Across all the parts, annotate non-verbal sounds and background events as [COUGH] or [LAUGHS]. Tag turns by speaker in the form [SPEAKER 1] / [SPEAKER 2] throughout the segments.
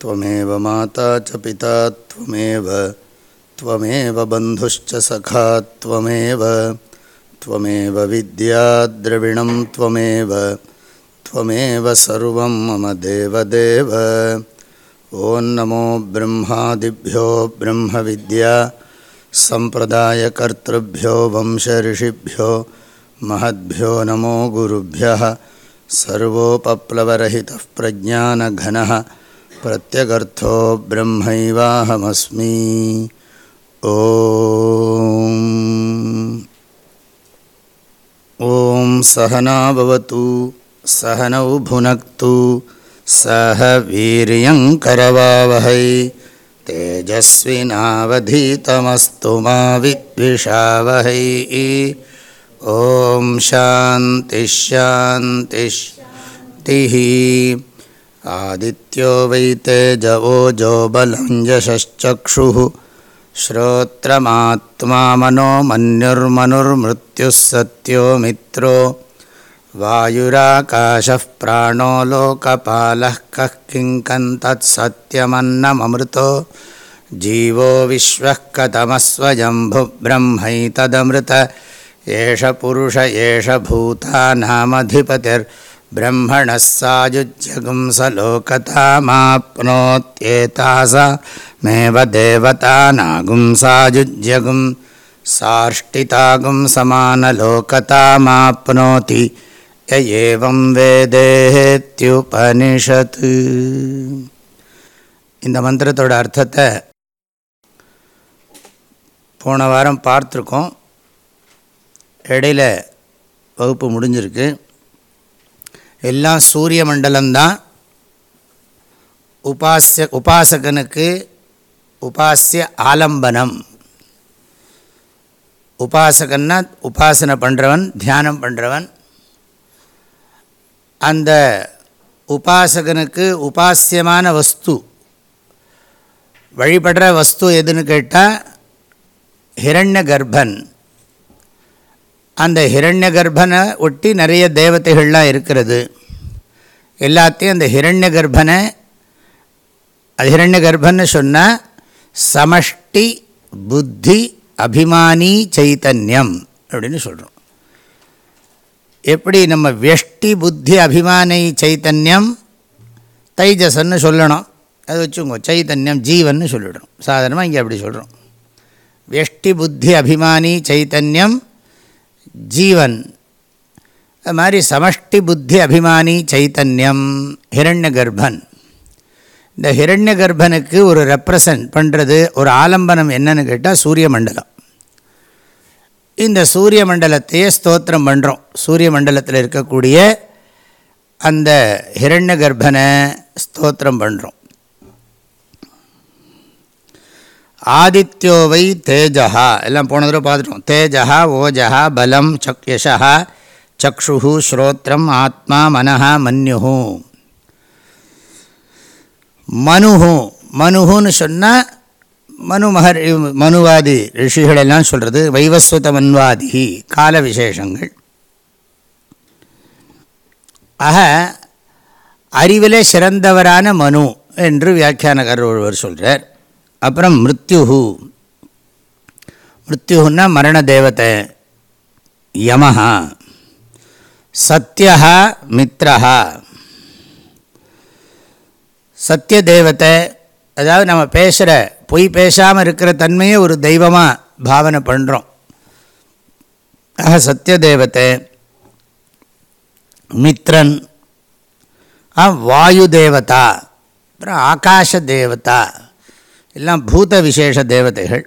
[SPEAKER 1] त्वमेव माता च पिता त्वमेव त्वमेव बन्धुश्च सखा त्वमेव त्वमेव विद्या त्वमेव त्वमेव सर्वं मम देवदेव ॐ नमो ब्रह्मादिभ्यो ब्रह्मविद्या सम्प्रदायकर्तृभ्यो वंशऋषिभ्यो महद्भ्यो नमो गुरुभ्यः सर्वोपप्लवरहितः प्रज्ञानघनः प्रत्यगर्थो ब्रह्मैवाहमस्मि। ॐ। सहना भवतु सहनौ भुनक्तु सह वीर्यङ्करवावहै तेजस्विनावधीतमस्तु मा विद्विषावहै। ॐ शान्तिश्शान्तिश्तिः आदित्यो वै तेजवो जो बलं यशश्चक्षुः। श्रोत्रमात्मा मनो मन्युर्मनुर्मृत्युः सत्यो मित्रो वायुराकाशः प्राणो लोकपालः कः किङ्कन्तत्सत्यमन्नममृतो जीवो विश्वः कथमस्वयम्भुब्रह्मैतदमृत एष पुरुष एष भूतानामधिपतिर्ब्रह्मणः सायुज्यगुंसलोकतामाप्नोत्येतासामेव देवतानागुंसायुज्यगुं साष्टितागुं समानलोकतामाप्नोति य एवं வேதேத்யுபனிஷத் இந்த மந்திரத்தோட அர்த்தத்தை போன வாரம் பார்த்துருக்கோம் இடையில வகுப்பு முடிஞ்சிருக்கு எல்லாம் சூரிய மண்டலம்தான் உபாசிய உபாசகனுக்கு உபாசிய ஆலம்பனம் உபாசகன்னா உபாசனை பண்ணுறவன் தியானம் பண்ணுறவன் அந்த உபாசகனுக்கு உபாசியமான வஸ்து வழிபடுற வஸ்து எதுன்னு கேட்டால் ஹிரண்ய கர்ப்பன். அந்த ஹிரண்ய கர்ப்பனை ஒட்டி நிறைய தேவதைகள்லாம் இருக்கிறது. எல்லாத்தையும் அந்த ஹிரண்ய கர்ப்பனை அது ஹிரண்ய கர்ப்பன்னு சொன்னால் சமஷ்டி புத்தி அபிமானி சைத்தன்யம் அப்படின்னு சொல்கிறோம் எப்படி நம்ம வெஷ்டி புத்தி அபிமானி சைத்தன்யம் தைஜசன்னு சொல்லணும். அது வச்சுக்கோங்க சைத்தன்யம் ஜீவன்னு சொல்லிடணும். சாதாரணமாக இங்கே அப்படி சொல்கிறோம் வெஷ்டி புத்தி அபிமானி சைத்தன்யம் ஜீவன். அது மாதிரி சமஷ்டி புத்தி அபிமானி சைத்தன்யம் ஹிரண்ய கர்ப்பன். இந்த ஹிரண்ய கர்ப்பனுக்கு ஒரு ரெப்ரசன்ட் பண்ணுறது ஒரு ஆலம்பனம் என்னன்னு கேட்டால் சூரிய மண்டலம். இந்த சூரிய மண்டலத்தையே ஸ்தோத்திரம் பண்ணுறோம் சூரிய மண்டலத்தில் இருக்கக்கூடிய அந்த ஹிரண்ய கர்ப்பனை ஸ்தோத்திரம் பண்ணுறோம் ஆதித்யோவை தேஜா எல்லாம் போன தடவை பார்த்துட்டோம். தேஜா ஓஜா பலம் சக் யசா சக்ஷு ஸ்ரோத்திரம் ஆத்மா மனஹா மன்யு மனுஹு மனுஹுன்னு சொன்னால் மனு மகர் மனுவாதி ரிஷிகளெல்லாம் சொல்கிறது வைவஸ்வத மன்வாதி கால விசேஷங்கள். ஆக அறிவிலே சிறந்தவரான மனு என்று வியாக்கியானகர் ஒருவர் சொல்கிறார் அப்புறம் மிருத்யுஹு. மிருத்யுன்னா மரண தேவதை. யமஹா. சத்யா மித்ரஹா. சத்திய தேவத்தை அதாவது நம்ம பேசுகிற பொய் பேசாமல் இருக்கிற தன்மையை ஒரு தெய்வமாக பாவனை பண்ணுறோம் ஆக சத்திய தேவத்தை மித்ரன் வாயு தேவதா அப்புறம் ஆகாஷ தேவதா எல்லாம் பூத விசேஷ தேவதைகள்.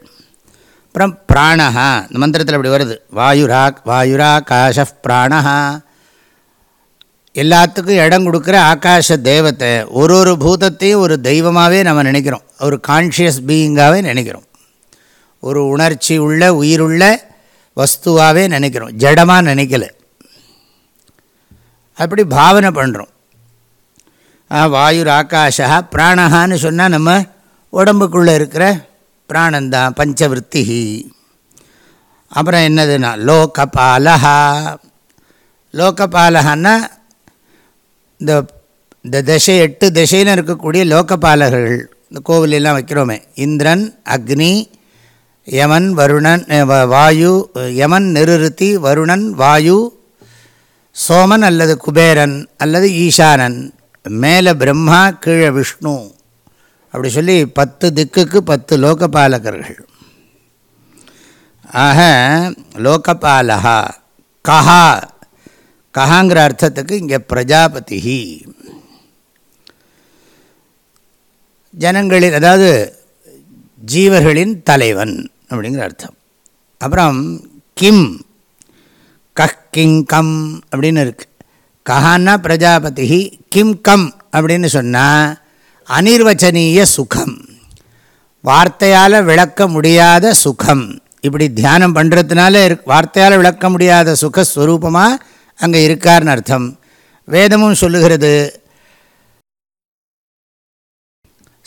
[SPEAKER 1] அப்புறம் பிராணஹா இந்த மந்திரத்தில் அப்படி வருது. வாயுரா வாயுராகாஷ பிராணஹா எல்லாத்துக்கும் இடம் கொடுக்குற ஆகாஷ தேவத்தை ஒரு ஒரு பூதத்தையும் ஒரு தெய்வமாகவே நம்ம நினைக்கிறோம். ஒரு கான்ஷியஸ் பீயிங்காகவே நினைக்கிறோம். ஒரு உணர்ச்சி உள்ள உயிருள்ள வஸ்துவாகவே நினைக்கிறோம். ஜடமாக நினைக்கல. அப்படி பாவனை பண்ணுறோம் வாயுர் ஆகாஷா பிராணஹான்னு சொன்னால் நம்ம உடம்புக்குள்ளே இருக்கிற பிராணந்தான் பஞ்சவருத்தி. அப்புறம் என்னதுன்னா லோகபாலஹா. லோகபாலஹான்னா இந்த இந்த திசை எட்டு திசையில் இருக்கக்கூடிய லோகபாலகர்கள் இந்த கோவிலெல்லாம் வைக்கிறோமே. இந்திரன் அக்னி யமன் வருணன் வாயு யமன் நிருத்தி வருணன் வாயு சோமன் அல்லது குபேரன் அல்லது ஈசானன் மேலே பிரம்மா கீழே விஷ்ணு அப்படி சொல்லி பத்து திக்குக்கு பத்து லோகபாலகர்கள். ஆக லோகபாலகா கஹா கஹாங்கிற அர்த்தத்துக்கு இங்கே பிரஜாபதி ஜனங்களின் அதாவது ஜீவர்களின் தலைவன் அப்படிங்கிற அர்த்தம். அப்புறம் கிம் கஹ் கிங் கம் அப்படின்னு இருக்குது கஹான்னா பிரஜாபதி கிம் கம் அப்படின்னு சொன்னால் அனிர்வச்சனீய சுகம். வார்த்தையால் விளக்க முடியாத சுகம். இப்படி தியானம் பண்ணுறதுனால இரு வார்த்தையால் விளக்க முடியாத சுகஸ்வரூபமாக அங்கே இருக்கார்னு அர்த்தம். வேதமும் சொல்லுகிறது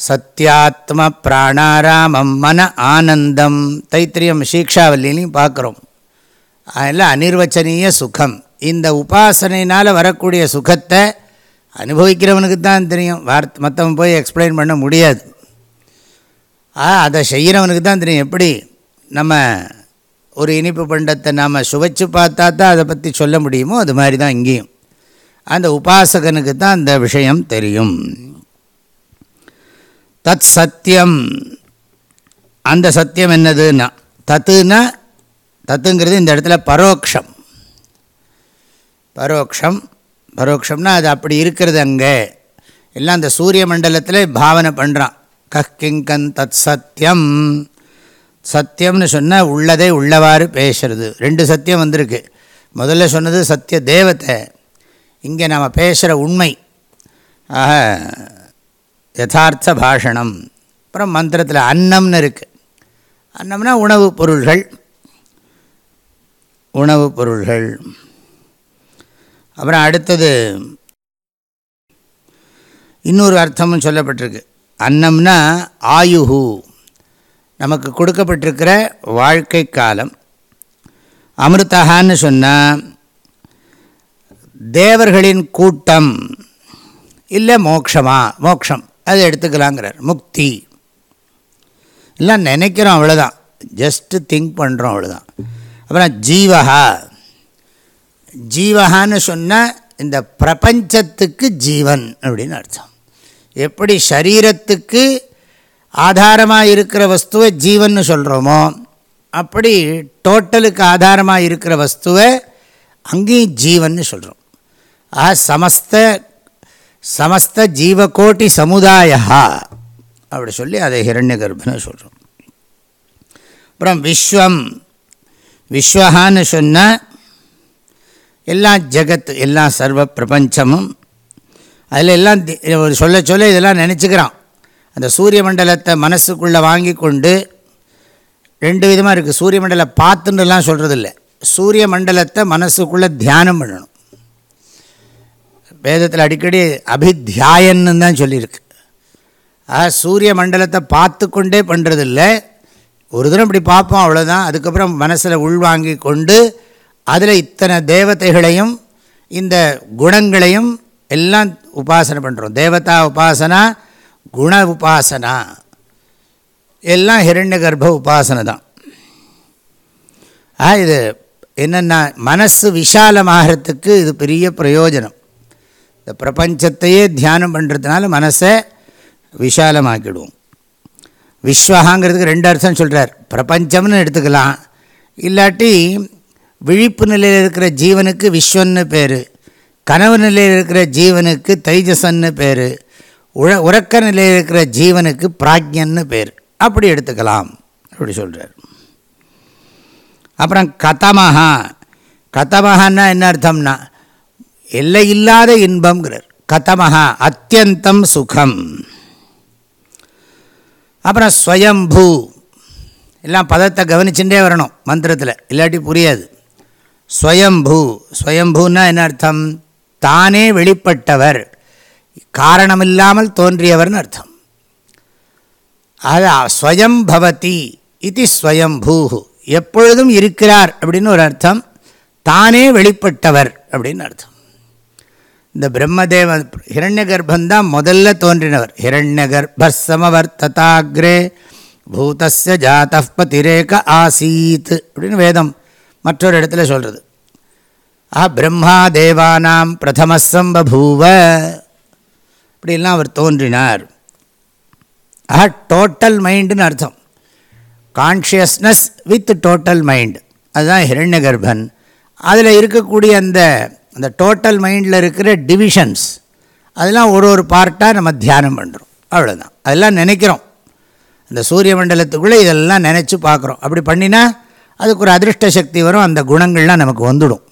[SPEAKER 1] சத்யாத்ம பிராணாராமம் மன ஆனந்தம். தைத்திரியம் சீக்ஷாவல்லிலையும் பார்க்குறோம். அதெல்லாம் அனிர்வச்சனீய சுகம். இந்த உபாசனையினால் வரக்கூடிய சுகத்தை அனுபவிக்கிறவனுக்கு தான் தெரியும். வார்த்தை மற்றவன் போய் எக்ஸ்பிளைன் பண்ண முடியாது. அதை செய்கிறவனுக்கு தான் தெரியும். எப்படி? நம்ம ஒரு இனிப்பு பண்டத்தை நாம் சுவைச்சு பார்த்தா தான் அதை பற்றி சொல்ல முடியுமோ? அது மாதிரி தான் இங்கேயும். அந்த உபாசகனுக்கு தான் அந்த விஷயம் தெரியும். தத் சத்தியம் அந்த சத்தியம் என்னதுன்னா தத்துனா தத்துங்கிறது இந்த இடத்துல பரோக்ஷம். பரோக்ஷம் பரோக்ஷம்னா அது அப்படி இருக்கிறது அங்கே. எல்லாம் அந்த சூரிய மண்டலத்தில் பாவனை பண்ணுறான் கஹ் கிங்கன் தத் சத்தியம் சத்தியம்னு சொன்னால் உள்ளதே உள்ளவாறு பேசுறது. ரெண்டு சத்தியம் வந்திருக்கு. முதல்ல சொன்னது சத்திய தேவத்தை. இங்கே நாம் பேசுகிற உண்மை. ஆக யதார்த்த பாஷணம். அப்புறம் மந்திரத்தில் அன்னம்னு இருக்குது அன்னம்னா உணவுப் பொருள்கள். உணவுப் பொருள்கள். அப்புறம் அடுத்தது இன்னொரு அர்த்தமும் சொல்லப்பட்டிருக்கு. அன்னம்னா ஆயுகு நமக்கு கொடுக்கப்பட்டிருக்கிற வாழ்க்கை காலம். அமிர்தகான்னு சொன்னால் தேவர்களின் கூட்டம் இல்லை மோக்ஷமா? மோக்ஷம். அதை எடுத்துக்கலாங்கிறார். முக்தி. எல்லாம் நினைக்கிறோம் அவ்வளோதான் ஜஸ்ட்டு திங்க் பண்ணுறோம் அவ்வளோதான் அப்புறம் ஜீவஹா. ஜீவகான்னு சொன்னால் இந்த பிரபஞ்சத்துக்கு ஜீவன் அப்படின்னு அர்த்தம். எப்படி சரீரத்துக்கு ஆதாரமாக இருக்கிற வஸ்துவை ஜீவன் சொல்கிறோமோ அப்படி டோட்டலுக்கு ஆதாரமாக இருக்கிற வஸ்துவை அங்கேயும் ஜீவன் சொல்கிறோம் ஆக சமஸ்த சமஸ்த ஜீவகோட்டி சமுதாயா அப்படி சொல்லி அதை ஹிரண்ய கர்ப்பன்னு சொல்கிறோம் அப்புறம் விஸ்வம் விஸ்வஹான்னு சொன்னால் எல்லாம் ஜெகத் எல்லாம் சர்வ பிரபஞ்சமும் அதில் எல்லாம் சொல்ல சொல்ல இதெல்லாம் நினச்சிக்கிறான். அந்த சூரிய மண்டலத்தை மனசுக்குள்ளே வாங்கி கொண்டு ரெண்டு விதமாக இருக்குது சூரிய மண்டல பார்த்துன்னுலாம் சொல்கிறது இல்லை சூரிய மண்டலத்தை மனசுக்குள்ளே தியானம் பண்ணணும். வேதத்தில் அடிக்கடி அபித்தியாயன்னு தான் சொல்லியிருக்கு. ஆக சூரிய மண்டலத்தை பார்த்து கொண்டே பண்ணுறதில்ல ஒரு தினம் இப்படி பார்ப்போம் அவ்வளோதான் அதுக்கப்புறம் மனசில் உள்வாங்கி கொண்டு அதில் இத்தனை தேவதைகளையும் இந்த குணங்களையும் எல்லாம் உபாசனை பண்ணுறோம் தேவதா உபாசனா குண உபாசனா எல்லாம் ஹிரண்ய கர்ப்ப உபாசனை தான். ஆ இது என்னென்னா மனசு விஷாலமாகறதுக்கு இது பெரிய பிரயோஜனம். இந்த பிரபஞ்சத்தையே தியானம் பண்ணுறதுனால மனசை விஷாலமாக்கிடுவோம். விஸ்வகாங்கிறதுக்கு ரெண்டு அர்த்தம் சொல்கிறார் பிரபஞ்சம்னு எடுத்துக்கலாம். இல்லாட்டி விழிப்பு நிலையில் இருக்கிற ஜீவனுக்கு விஸ்வன்னு பேர். கனவு நிலையில் இருக்கிற ஜீவனுக்கு தைஜசன்னு பேர். உழ உறக்க நிலையில் இருக்கிற ஜீவனுக்கு பிராஜ்யன்னு பேர். அப்படி எடுத்துக்கலாம். அப்படி சொல்கிறார் அப்புறம் கதமஹா. கதமஹான்னா என்ன அர்த்தம்னா எல்லை இல்லாத இன்பம்ங்கிறார். கதமஹா அத்தியந்தம் சுகம். அப்புறம் ஸ்வயம்பூ. எல்லாம் பதத்தை கவனிச்சுட்டே வரணும் மந்திரத்தில். இல்லாட்டி புரியாது. ஸ்வயம்பூ. ஸ்வயம்பூன்னா என்ன அர்த்தம்? தானே வெளிப்பட்டவர். காரணமில்லாமல் தோன்றியவர்னு அர்த்தம். ஆக ஸ்வயம் பவதி இது ஸ்வயம்பூஹு எப்பொழுதும் இருக்கிறார் அப்படின்னு ஒரு அர்த்தம். தானே வெளிப்பட்டவர் அப்படின்னு அர்த்தம். இந்த பிரம்மதேவ ஹிரண்ய கர்ப்பந்தான் முதல்ல தோன்றினவர். ஹிரண்ய கர்ப்பமவர்த்ததாகிரே பூதஸ்ய ஜாத பதிரேக ஆசீத் அப்படின்னு வேதம் மற்றொரு இடத்துல சொல்கிறது ஆ பிரம்மா தேவானாம் பிரதமசம்பூவ இப்படிலாம் அவர் தோன்றினார். ஆஹா டோட்டல் மைண்டுன்னு அர்த்தம். கான்ஷியஸ்னஸ் வித் டோட்டல் மைண்ட் அதுதான் ஹிரண்ய கர்ப்பன் அதில் இருக்கக்கூடிய அந்த அந்த டோட்டல் மைண்டில் இருக்கிற டிவிஷன்ஸ் அதெல்லாம் ஒரு ஒரு பார்ட்டாக நம்ம தியானம் பண்ணுறோம் அவ்வளோதான் அதெல்லாம் நினைக்கிறோம். அந்த சூரிய மண்டலத்துக்குள்ளே இதெல்லாம் நினச்சி பார்க்குறோம். அப்படி பண்ணினா அதுக்கு ஒரு அதிருஷ்ட சக்தி வரும். அந்த குணங்கள்லாம் நமக்கு வந்துடும்.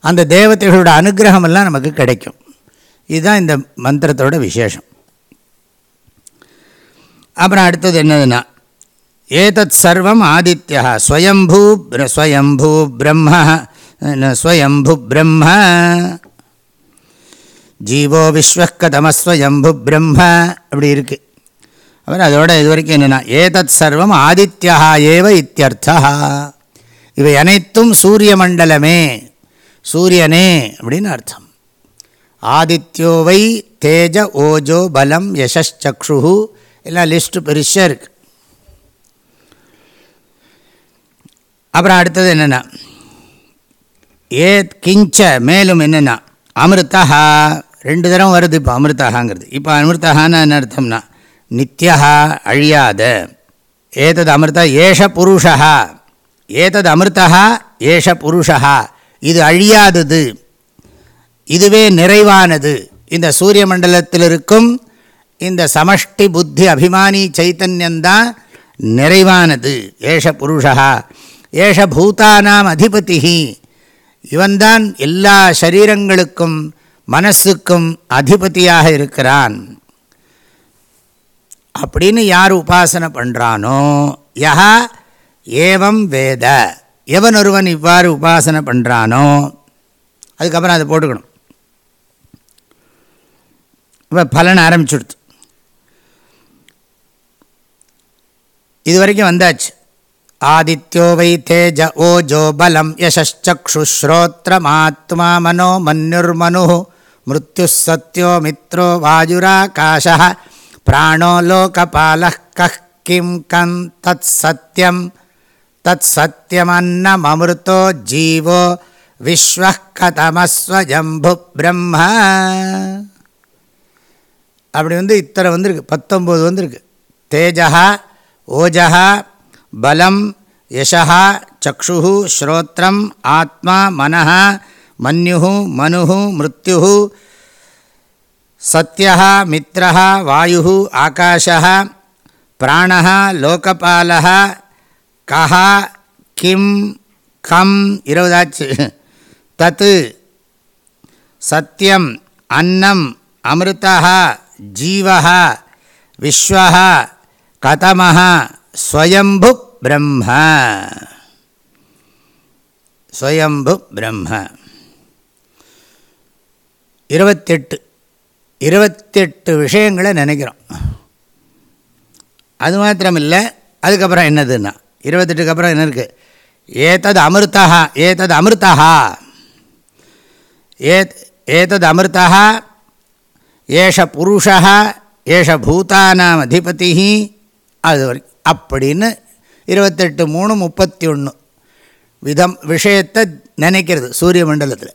[SPEAKER 1] அந்த தேவதைகளோட அனுகிரகமெல்லாம் நமக்கு கிடைக்கும். இதுதான் இந்த மந்திரத்தோட விசேஷம். அப்புறம் அடுத்தது என்னதுன்னா ஏதத் சர்வம் ஆதித்யா ஸ்வயம்பூ ஸ்வயம்பூ பிரம்ம ஸ்வயம்பு பிரம்ம. ஜீவோ விஸ்வக்கதமஸ்வயம்பு பிரம்ம அப்படி இருக்குது அப்புறம் அதோட இது வரைக்கும் என்னென்னா ஏதத் சர்வம் ஆதித்யா ஏவ இத்தியர்த்தா இவை அனைத்தும் சூரிய மண்டலமே சூரியனே அப்படின்னு அர்த்தம். ஆதித்யோ வை தேஜ ஓஜோ பலம் யசக்ஷு எல்லாம் லிஸ்ட்டு பெருசாக இருக்கு. அப்புறம் அடுத்தது என்னென்னா ஏ கிஞ்ச மேலும் என்னென்னா அமிர்தா ரெண்டு தரம் வருது இப்போ அமிர்தகாங்கிறது இப்போ அமிர்தகான்னு என்ன அர்த்தம்னா நித்யா அழியாத. ஏதது அமிர்தா ஏஷ புருஷா ஏதது அமிர்தா ஏஷ புருஷா இது அழியாதது. இதுவே நிறைவானது. இந்த சூரிய மண்டலத்தில் இருக்கும் இந்த சமஷ்டி புத்தி அபிமானி சைத்தன்யந்தான் நிறைவானது. ஏஷ புருஷா. ஏஷ பூதானாம் அதிபதி இவன்தான் எல்லா சரீரங்களுக்கும் மனசுக்கும் அதிபதியாக இருக்கிறான். அப்படின்னு யார் உபாசனை பண்ணுறானோ யஹா ஏவம் வேத. எவன் ஒருவன் இவ்வாறு உபாசனை பண்ணுறானோ அதுக்கப்புறம் அதை போட்டுக்கணும். பலன் ஆரம்பிச்சுடுத்து இது வரைக்கும் வந்தாச்சு ஆதித்யோ வை தேஜ ஓஜோ பலம் யசச்சுஸ்ரோத்திரமாத்மா மனோ மன்யுர்மனு மிருத்யு சத்யோ மித்ரோ வாயுராகாஷ பிராணோ லோகபால கிம் கன் தத் சத்தியம் தத் சத்தியமன்னமமிருத்தோ ஜீவோ விஸ்வ கதமஸ்வஜம்பு பிரம்ம அப்படி வந்து இத்தனை வந்திருக்கு. பத்தொம்போது வந்திருக்கு. தேஜா ஓஜா பலம் யசா சக்ஷு ஸ்ரோத்திரம் ஆத்மா மனः மன்யு மனு மிருத்யு சத்யா மித்திர வாயு ஆகாஷா பிராண லோகபால கஹா கிம் கம் இருபதாச்சு. தத்து சத்தியம் அன்னம் அமிர்தா ஜீவா விஸ்வா கதம ஸ்வயம்பு பிரம்ம. ஸ்வயம்பு பிரம்ம. இருபத்தெட்டு இருபத்தெட்டு விஷயங்களை நினைக்கிறோம். அது மாத்திரமில்லை அதுக்கப்புறம் என்னதுன்னா இருபத்தெட்டுக்கு அப்புறம் என்ன இருக்குது ஏதது அமிர்தா ஏதது அமிர்தா ஏத் ஏதது அமிர்தா ஏஷ புருஷா ஏஷ பூதானாம் அதிபதி அது வரைக்கும் அப்படின்னு இருபத்தெட்டு மூணு முப்பத்தி ஒன்று விதம் விஷயத்தை நினைக்கிறது சூரிய மண்டலத்தில்.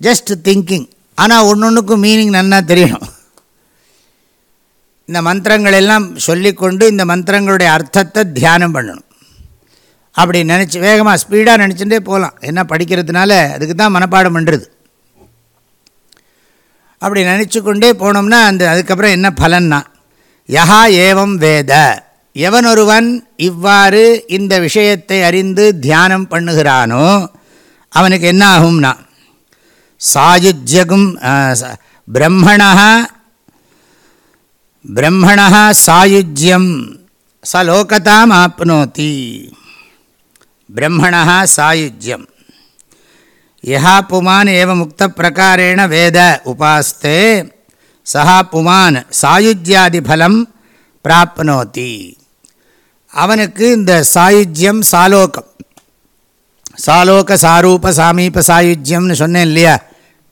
[SPEAKER 1] ஜஸ்ட் திங்கிங் ஆனால் ஒன்று ஒன்றுக்கும் மீனிங் நன்னா தெரியணும் இந்த மந்திரங்கள் எல்லாம் சொல்லிக்கொண்டு இந்த மந்திரங்களுடைய அர்த்தத்தை தியானம் பண்ணணும். அப்படி நினச்சி வேகமாக ஸ்பீடாக நினச்சிட்டே போகலாம் என்ன படிக்கிறதுனால அதுக்கு தான் மனப்பாடம் பண்ணுறது அப்படி நினச்சி கொண்டே போனோம்னா அந்த அதுக்கப்புறம் என்ன பலன்னா யஹா ஏவம் வேத. எவனொருவன் இவ்வாறு இந்த விஷயத்தை அறிந்து தியானம் பண்ணுகிறானோ அவனுக்கு என்ன ஆகும்னா சாயுஜ்யகும் பிரம்மணா பிரம்மணா சாயுஜ்யம் சலோகதாம் ஆப்னோதி. பிரம்மணா சாயுஜ்யம். யா புமான் ஏவ முக்த பிரகாரேண வேத உபாஸ்தே. சஹா புமான் சாயுஜ்யாதி பலம் பிராப்னோதி. அவனுக்கு இந்த சாயுஜ்யம் சாலோகம். சாலோக சாரூப சாமீப சாயுஜ்யம்னு சொன்னேன் இல்லையா?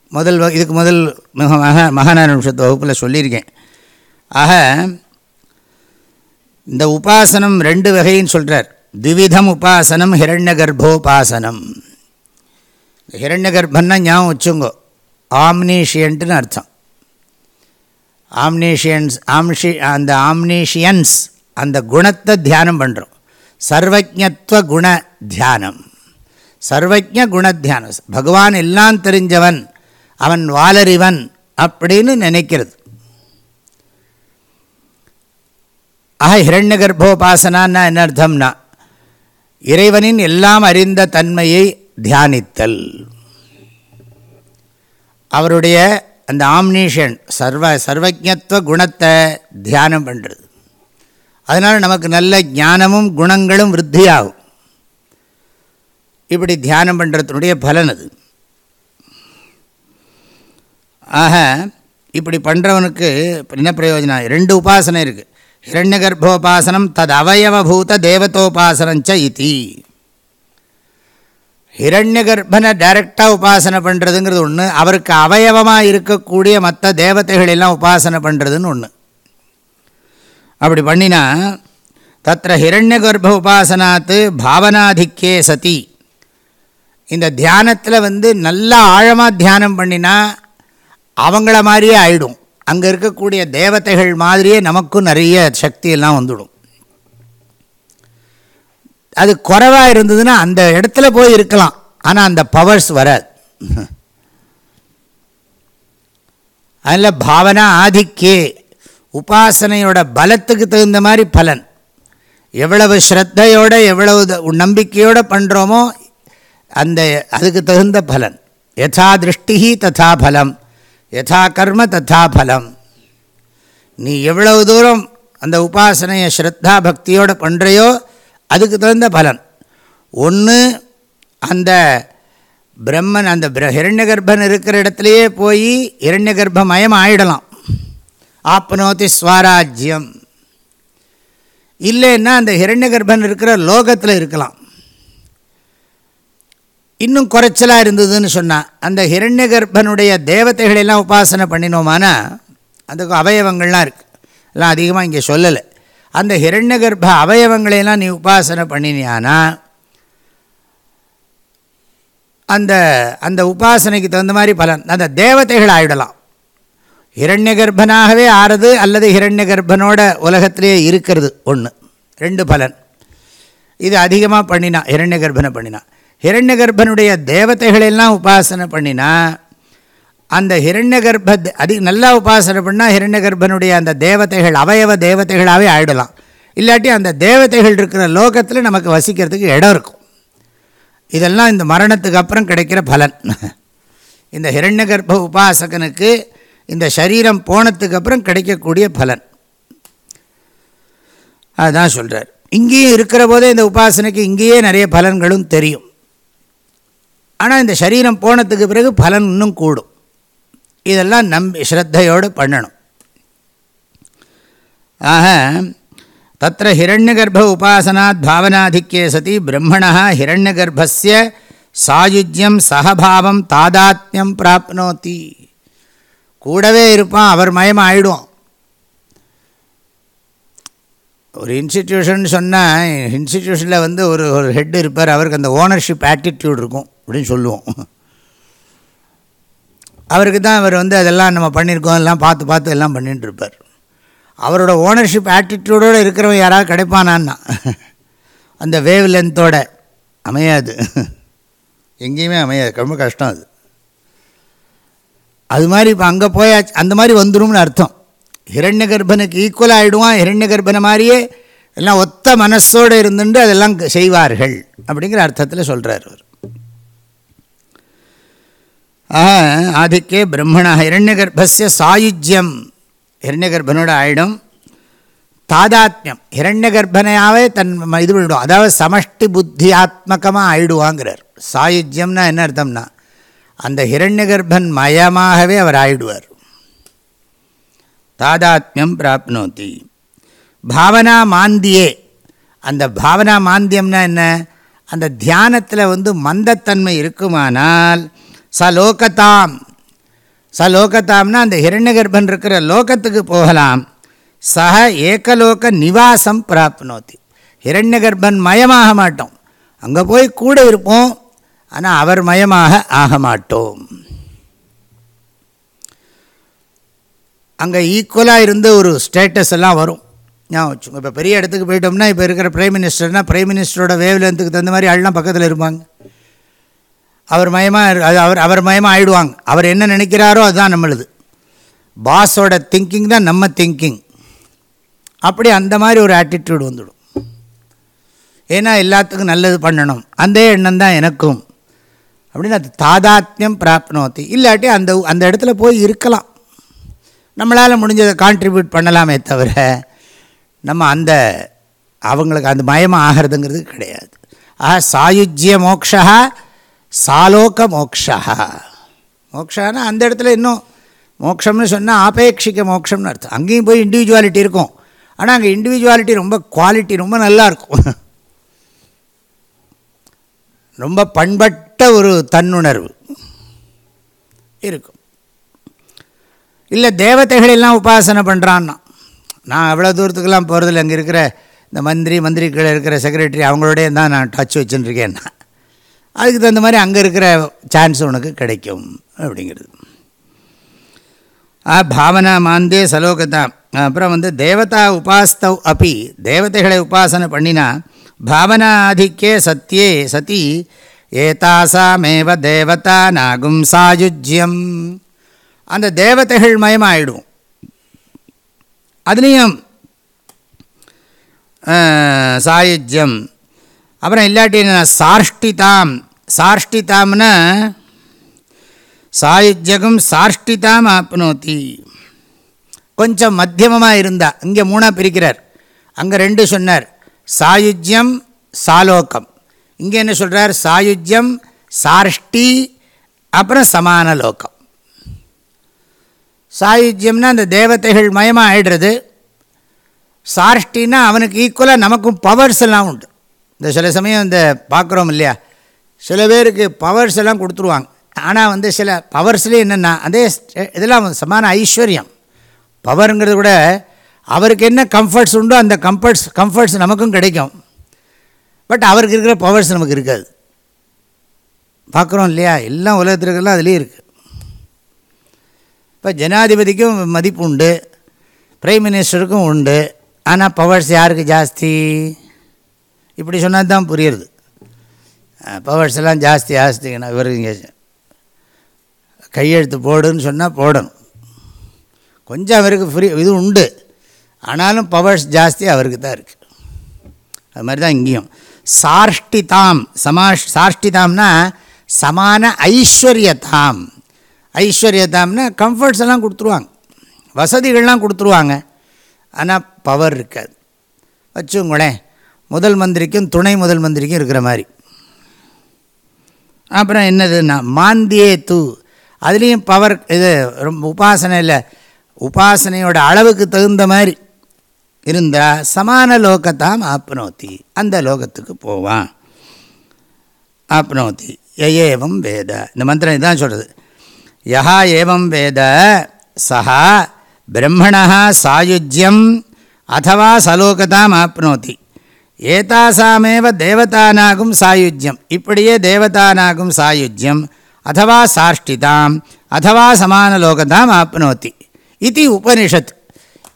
[SPEAKER 1] முதல் இதுக்கு முதல் மக மக மகாநாராயண வகுப்பில் சொல்லியிருக்கேன். ஆக இந்த உபாசனம் ரெண்டு வகைன்னு சொல்கிறார் திவிதம் உபாசனம் ஹிரண்ய கர்ப்போபாசனம் ஹிரண்ய கர்ப்பன்னா ஞாபகம் வச்சுங்கோ ஆம்னேஷியன்ட்டுன்னு அர்த்தம் ஆம்னேஷியன்ஸ் ஆம்ஷி அந்த ஆம்னேஷியன்ஸ் அந்த குணத்தை தியானம் பண்ணுறோம் சர்வஜத்வ குண தியானம். சர்வஜ குணத்தியானம் பகவான் எல்லாம் தெரிஞ்சவன் அவன் வாலறிவன் அப்படின்னு நினைக்கிறது. ஆக ஹிரண்ய கர்ப்போபாசனான்னா என்ன அர்த்தம்னா இறைவனின் எல்லாம் அறிந்த தன்மையை தியானித்தல். அவருடைய அந்த ஆம்னிஷன் சர்வ சர்வஜத்துவ குணத்தை தியானம் பண்ணுறது அதனால் நமக்கு நல்ல ஞானமும் குணங்களும் விருத்தியாகும். இப்படி தியானம் பண்ணுறதுனுடைய பலன் அது. ஆக இப்படி பண்ணுறவனுக்கு என்ன பிரயோஜனம்? ரெண்டு உபாசனை இருக்குது ஹிரண்ய கர்ப்போபாசனம் தது அவயவபூத தேவதோபாசனஞ்ச இதி. ஹிரண்ய கர்ப்பனை டைரெக்டாக உபாசனை பண்ணுறதுங்கிறது ஒன்று அவருக்கு அவயவமாக இருக்கக்கூடிய மற்ற தேவதைகள் எல்லாம் உபாசனை பண்ணுறதுன்னு ஒன்று அப்படி பண்ணினா தத்திர ஹிரண்ய கர்ப்ப உபாசனாத்து பாவனாதிக்கே சதி. இந்த தியானத்தில் வந்து நல்லா ஆழமாக தியானம் பண்ணினா அவங்கள மாதிரியே ஆயிடும். அங்கே இருக்கக்கூடிய தேவதைகள் மாதிரியே நமக்கும் நிறைய சக்தியெல்லாம் வந்துடும். அது குறைவாக இருந்ததுன்னா அந்த இடத்துல போய் இருக்கலாம். ஆனால் அந்த பவர்ஸ் வராது. அதில் பாவனா ஆதிக்கே உபாசனையோட பலத்துக்கு தகுந்த மாதிரி பலன். எவ்வளவு ஸ்ரத்தையோட எவ்வளவு நம்பிக்கையோடு பண்ணுறோமோ அந்த அதுக்கு தகுந்த பலன். யதா திருஷ்டி ததா பலம். யதா கர்ம ததா பலம். நீ எவ்வளவு தூரம் அந்த உபாசனையை ஸ்ரத்தா பக்தியோடு பண்ணுறையோ அதுக்கு தகுந்த பலன். ஒன்று அந்த பிரம்மன் அந்த பிர ஹிரண்ய கர்ப்பன் இருக்கிற இடத்துலையே போய் ஹிரண்ய கர்ப்பமயம் ஆயிடலாம். ஆப்னோதி ஸ்வராஜ்யம். இல்லைன்னா அந்த ஹிரண்ய கர்ப்பன் இருக்கிற லோகத்தில் இருக்கலாம். இன்னும் குறைச்சலாக இருந்ததுன்னு சொன்னால் அந்த ஹிரண்ய கர்ப்பனுடைய தேவதைகளெல்லாம் உபாசனை பண்ணினோமானா அதுக்கு அவயவங்கள்லாம் இருக்குது எல்லாம் அதிகமாக இங்கே சொல்லலை. அந்த ஹிரண்ய கர்ப்ப அவயவங்களையெல்லாம் நீ உபாசனை பண்ணினியானா? அந்த அந்த உபாசனைக்கு தகுந்த மாதிரி பலன். அந்த தேவதைகள் ஆயிடலாம். ஹிரண்ய கர்ப்பனாகவே ஆறுது அல்லது ஹிரண்ய கர்ப்பனோட உலகத்திலேயே இருக்கிறது ஒன்று ரெண்டு பலன். இது அதிகமாக பண்ணினா ஹிரண்ய கர்ப்பனை பண்ணினா. ஹிரண்ய கர்ப்பனுடைய தேவதைகளெல்லாம் உபாசனை பண்ணினா அந்த ஹிரண்ய கர்ப்ப அதிக நல்லா உபாசனை பண்ணால் ஹிரண்யகர்ப்பனுடைய அந்த தேவதைகள் அவயவ தேவதைகளாகவே ஆயிடலாம். இல்லாட்டி அந்த தேவதைகள் இருக்கிற லோகத்தில் நமக்கு வசிக்கிறதுக்கு இடம் இருக்கும். இதெல்லாம் இந்த மரணத்துக்கு அப்புறம் கிடைக்கிற பலன். இந்த ஹிரண்யகர்ப்ப உபாசகனுக்கு இந்த சரீரம் போனதுக்கு அப்புறம் கிடைக்கக்கூடிய பலன். அதுதான் சொல்கிறார் இங்கேயும் இருக்கிற போதே இந்த உபாசனைக்கு இங்கேயே நிறைய பலன்களும் தெரியும். ஆனால் இந்த சரீரம் போனதுக்கு பிறகு பலன் இன்னும் கூடும். இதெல்லாம் நம்பி ஸ்ரத்தையோடு பண்ணணும். ஆக தத்திர ஹிரண்யகர்ப்ப உபாசனாத் பாவனாதிக்கே சதி பிரம்மணா ஹிரண்யகர்ப்பஸ்ய சாயுஜ்யம் சகபாவம் தாதாத்மியம் பிராப்னோத்தி கூடவே இருப்பான் அவர் மயம் ஆயிடுவான் ஒரு இன்ஸ்டிடியூஷன் சொன்னால் இன்ஸ்டிடியூஷனில் வந்து ஒரு ஒரு ஹெட் இருப்பார் அவருக்கு அந்த ஓனர்ஷிப் ஆட்டிடியூட் இருக்கும் அப்படின்னு சொல்லுவோம். அவருக்கு தான் அவர் வந்து அதெல்லாம் நம்ம பண்ணியிருக்கோம் எல்லாம் பார்த்து பார்த்து எல்லாம் பண்ணிட்டு இருப்பார் அவரோட ஓனர்ஷிப் ஆட்டிடியூடோடு இருக்கிறவன் யாராவது கிடைப்பானான்னா அந்த வேவ் லென்த்தோட அமையாது எங்கேயுமே அமையாது ரொம்ப கஷ்டம் அது. அது மாதிரி இப்போ அங்கே போயாச்சு அந்த மாதிரி வந்துடும்னு அர்த்தம். ஹிரண்ய கர்ப்பனுக்கு ஈக்குவலாக ஆகிடுவான் ஹிரண்ய கர்ப்பனை மாதிரியே எல்லாம் ஒத்த மனசோடு இருந்துட்டு அதெல்லாம் செய்வார்கள் அப்படிங்கிற அர்த்தத்தில் சொல்கிறார் அவர் ஆதிக்கே பிரம்மணா ஹிரண்யகர்ப்பஸ்ய சாயுஜ்யம். ஹிரண்யகர்ப்பனோட ஆயிடும். தாதாத்மியம். ஹிரண்யகர்பனையாவே தன் இது பண்ணிவிடும் அதாவது சமஷ்டி புத்தி ஆயிடுவாங்கிறார். சாயுஜ்யம்னா என்ன அர்த்தம்னா அந்த ஹிரண்யகர்பன் மயமாகவே அவர் ஆயிடுவார். தாதாத்மியம் பிராப்னோதி. பாவனா மாந்தியே. அந்த பாவனா மாந்தியம்னா என்ன? அந்த தியானத்தில் வந்து மந்தத்தன்மை இருக்குமானால் ச லோகதாம் ச லோகதாம்னா அந்த ஹிரண்யகர்ப்பன் இருக்கிற லோகத்துக்கு போகலாம். சக ஏகலோக நிவாசம் பிராப்னோத்தி ஹிரண்ய கர்ப்பன் மயமாக மாட்டோம். அங்கே போய் கூட இருப்போம். ஆனால் அவர் மயமாக ஆக மாட்டோம். அங்கே ஈக்குவலாக இருந்த ஒரு ஸ்டேட்டஸ் எல்லாம் வரும். ஞாபகம் வச்சுக்கோங்க இப்போ பெரிய இடத்துக்கு போயிட்டோம்னா இப்போ இருக்கிற பிரைம் மினிஸ்டர்னால் பிரைம் மினிஸ்டரோட வேவ் லென்த்துக்கு தகுந்த மாதிரி ஆள்லாம் பக்கத்தில் இருப்பாங்க. அவர் மயமாக அது அவர் அவர் மயமாக ஆயிடுவாங்க. அவர் என்ன நினைக்கிறாரோ அதுதான் நம்மளுது. பாஸோட திங்கிங் தான் நம்ம திங்கிங் அப்படி அந்த மாதிரி ஒரு ஆட்டிடியூடு வந்துடும். ஏன்னா எல்லாத்துக்கும் நல்லது பண்ணணும். அந்த எண்ணம் தான் எனக்கும். அப்படின்னு அது தாதாத்மியம் பிராப்னோத்தி இல்லாட்டி அந்த அந்த இடத்துல போய் இருக்கலாம். நம்மளால் முடிஞ்சதை கான்ட்ரிபியூட் பண்ணலாமே தவிர நம்ம அந்த அவங்களுக்கு அந்த மயமாக ஆகிறதுங்கிறது கிடையாது. ஆக சாயுஜ்ய மோக்ஷா சாலோக மோக்ஷா மோக்ஷானா அந்த இடத்துல இன்னும் மோட்சம்னு சொன்னால் ஆபேட்சிக்க மோட்சம்னு அர்த்தம். அங்கேயும் போய் இண்டிவிஜுவாலிட்டி இருக்கும். ஆனால் அங்கே இண்டிவிஜுவாலிட்டி ரொம்ப குவாலிட்டி ரொம்ப நல்லாயிருக்கும் ரொம்ப பண்பட்ட ஒரு தன்னுணர்வு இருக்கும். இல்லை தேவதைகளெல்லாம் உபாசனை பண்ணுறான்னா நான் அவ்வளோ தூரத்துக்கெல்லாம் போகிறதில்ல அங்கே இருக்கிற இந்த மந்திரி மந்திரி இருக்கிற செக்ரட்டரி அவங்களோடய தான் நான் டச் வச்சுருக்கேன்னா அதுக்கு தகுந்த மாதிரி அங்கே இருக்கிற சான்ஸ் உனக்கு கிடைக்கும் அப்படிங்கிறது. ஆ பாவனா மாந்தே சலோகதாம் அப்புறம் வந்து தேவதா உபாஸ்தவ் அப்பி தேவதைகளை உபாசனை பண்ணினா பாவனாதிக்கே சத்தியே சதி ஏதாசாமேவ தேவதா நாகும் சாயுஜ்யம். அந்த தேவதைகள் மயமாயிடும். அதுலேயும் சாயுஜ்யம் அப்புறம் இல்லாட்டி என்ன? சாஷ்டிதாம் சாஷ்டிதாம்னா சாயுஜகம் சாஷ்டிதாம் ஆப்னோத்தி கொஞ்சம் மத்தியமமாக இருந்தா இங்கே மூணாக பிரிக்கிறார். அங்கே ரெண்டு சொன்னார். சாயுஜ்யம் சாலோகம். இங்கே என்ன சொல்கிறார் சாயுஜ்யம் சாஷ்டி அப்புறம் சமான லோகம். சாயுஜ்யம்னா அந்த தேவதைகள் மயமாக ஆயிடுறது சாஷ்டின்னா அவனுக்கு ஈக்குவலாக நமக்கும் பவர்ஸ் எல்லாம் உண்டு. இந்த சில சமயம் இந்த பார்க்குறோம் இல்லையா? சில பேருக்கு பவர்ஸ் எல்லாம் கொடுத்துருவாங்க. ஆனால் வந்து சில பவர்ஸ்லேயே என்னென்னா அதே இதெல்லாம் சமான ஐஸ்வர்யம். பவருங்கிறது கூட அவருக்கு என்ன கம்ஃபர்ட்ஸ் உண்டோ அந்த கம்ஃபர்ட்ஸ் கம்ஃபர்ட்ஸ் நமக்கும் கிடைக்கும். பட் அவருக்கு இருக்கிற பவர்ஸ் நமக்கு இருக்காது. பார்க்குறோம் இல்லையா? எல்லாம் உலகத்திற்கெல்லாம் அதுலேயும் இருக்குது இப்போ ஜனாதிபதிக்கும் மதிப்பு உண்டு. பிரைம் மினிஸ்டருக்கும் உண்டு. ஆனால் பவர்ஸ் யாருக்கு ஜாஸ்தி? இப்படி சொன்னால் தான் புரியுறது பவர்ஸ் எல்லாம் ஜாஸ்தி ஜாஸ்திங்கன்னா இவர் இங்கே கையெழுத்து போடுன்னு சொன்னால் போடணும். கொஞ்சம் அவருக்கு ஃப்ரீ இது உண்டு. ஆனாலும் பவர்ஸ் ஜாஸ்தி அவருக்கு தான் இருக்குது அது மாதிரி தான் இங்கேயும். சாஷ்டிதாம் சமா சாஷ்டிதாம்னா சமான ஐஸ்வர்யதாம். ஐஸ்வர்யதாம்னா கம்ஃபர்ட்ஸ் எல்லாம் கொடுத்துருவாங்க. வசதிகள்லாம் கொடுத்துருவாங்க. ஆனால் பவர் இருக்காது. வச்சுங்களேன் முதல் மந்திரிக்கும் துணை முதல் மந்திரிக்கும் இருக்கிற மாதிரி. அப்புறம் என்னதுன்னா மாந்தியே தூ. அதுலேயும் பவர் இது ரொம்ப உபாசனை இல்லை. உபாசனையோட அளவுக்கு தகுந்த மாதிரி இருந்தால் சமான லோகத்தாம் ஆப்னோத்தி. அந்த லோகத்துக்கு போவான். ஆப்னோத்தி ஏவம் வேத. இந்த மந்திரம் இதுதான் சொல்கிறது யா ஏவம் வேத சா பிரம்மணா சாயுஜ்யம் அதுவா சலோகதாம் ஆப்னோத்தி. ஏதாசாமேவ தேவதானாகும் சாயுஜ்யம். இப்படியே தேவதானாகும் சாயுஜ்யம். அதுவா சாஷ்டிதாம் அதுவா சமானலோகதாம் ஆப்னோத்தி இது உபனிஷத்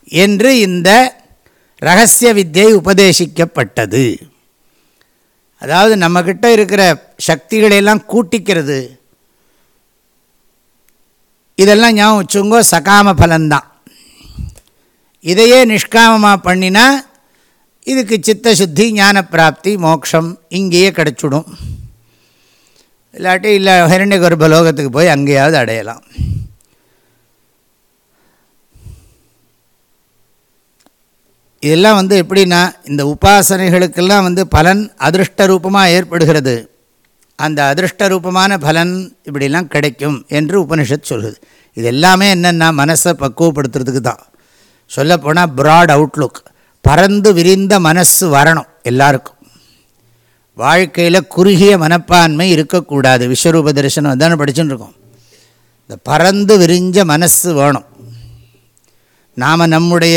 [SPEAKER 1] என்று இந்த ரகசிய வித்தியை உபதேசிக்கப்பட்டது. அதாவது நம்மக்கிட்ட இருக்கிற சக்திகளையெல்லாம் கூட்டிக்கிறது. இதெல்லாம் ஞாபகம் வச்சுங்கோ சகாம பலன்தான். இதையே நிஷ்காமமாக பண்ணினா இதுக்கு சித்தசுத்தி ஞான பிராப்தி மோக்ஷம் இங்கேயே கிடச்சிடும். இல்லாட்டி இல்லை ஹிரண்ய கர்ப்ப லோகத்துக்கு போய் அங்கேயாவது அடையலாம். இதெல்லாம் வந்து எப்படின்னா இந்த உபாசனைகளுக்கெல்லாம் வந்து பலன் அதிருஷ்ட ரூபமாக ஏற்படுகிறது. அந்த அதிருஷ்ட ரூபமான பலன் இப்படிலாம் கிடைக்கும் என்று உபனிஷத் சொல்லுது. இது எல்லாமே என்னென்னா மனசை பக்குவப்படுத்துறதுக்கு தான். சொல்லப்போனால் ப்ராட் அவுட்லுக் பறந்து விரிந்த மனசு வரணும் எல்லாருக்கும். வாழ்க்கையில் குறுகிய மனப்பான்மை இருக்கக்கூடாது. விஸ்வரூப தரிசனம் தானே படிச்சுட்டு இருக்கோம் இந்த பறந்து விரிஞ்ச மனசு வேணும். நாம் நம்முடைய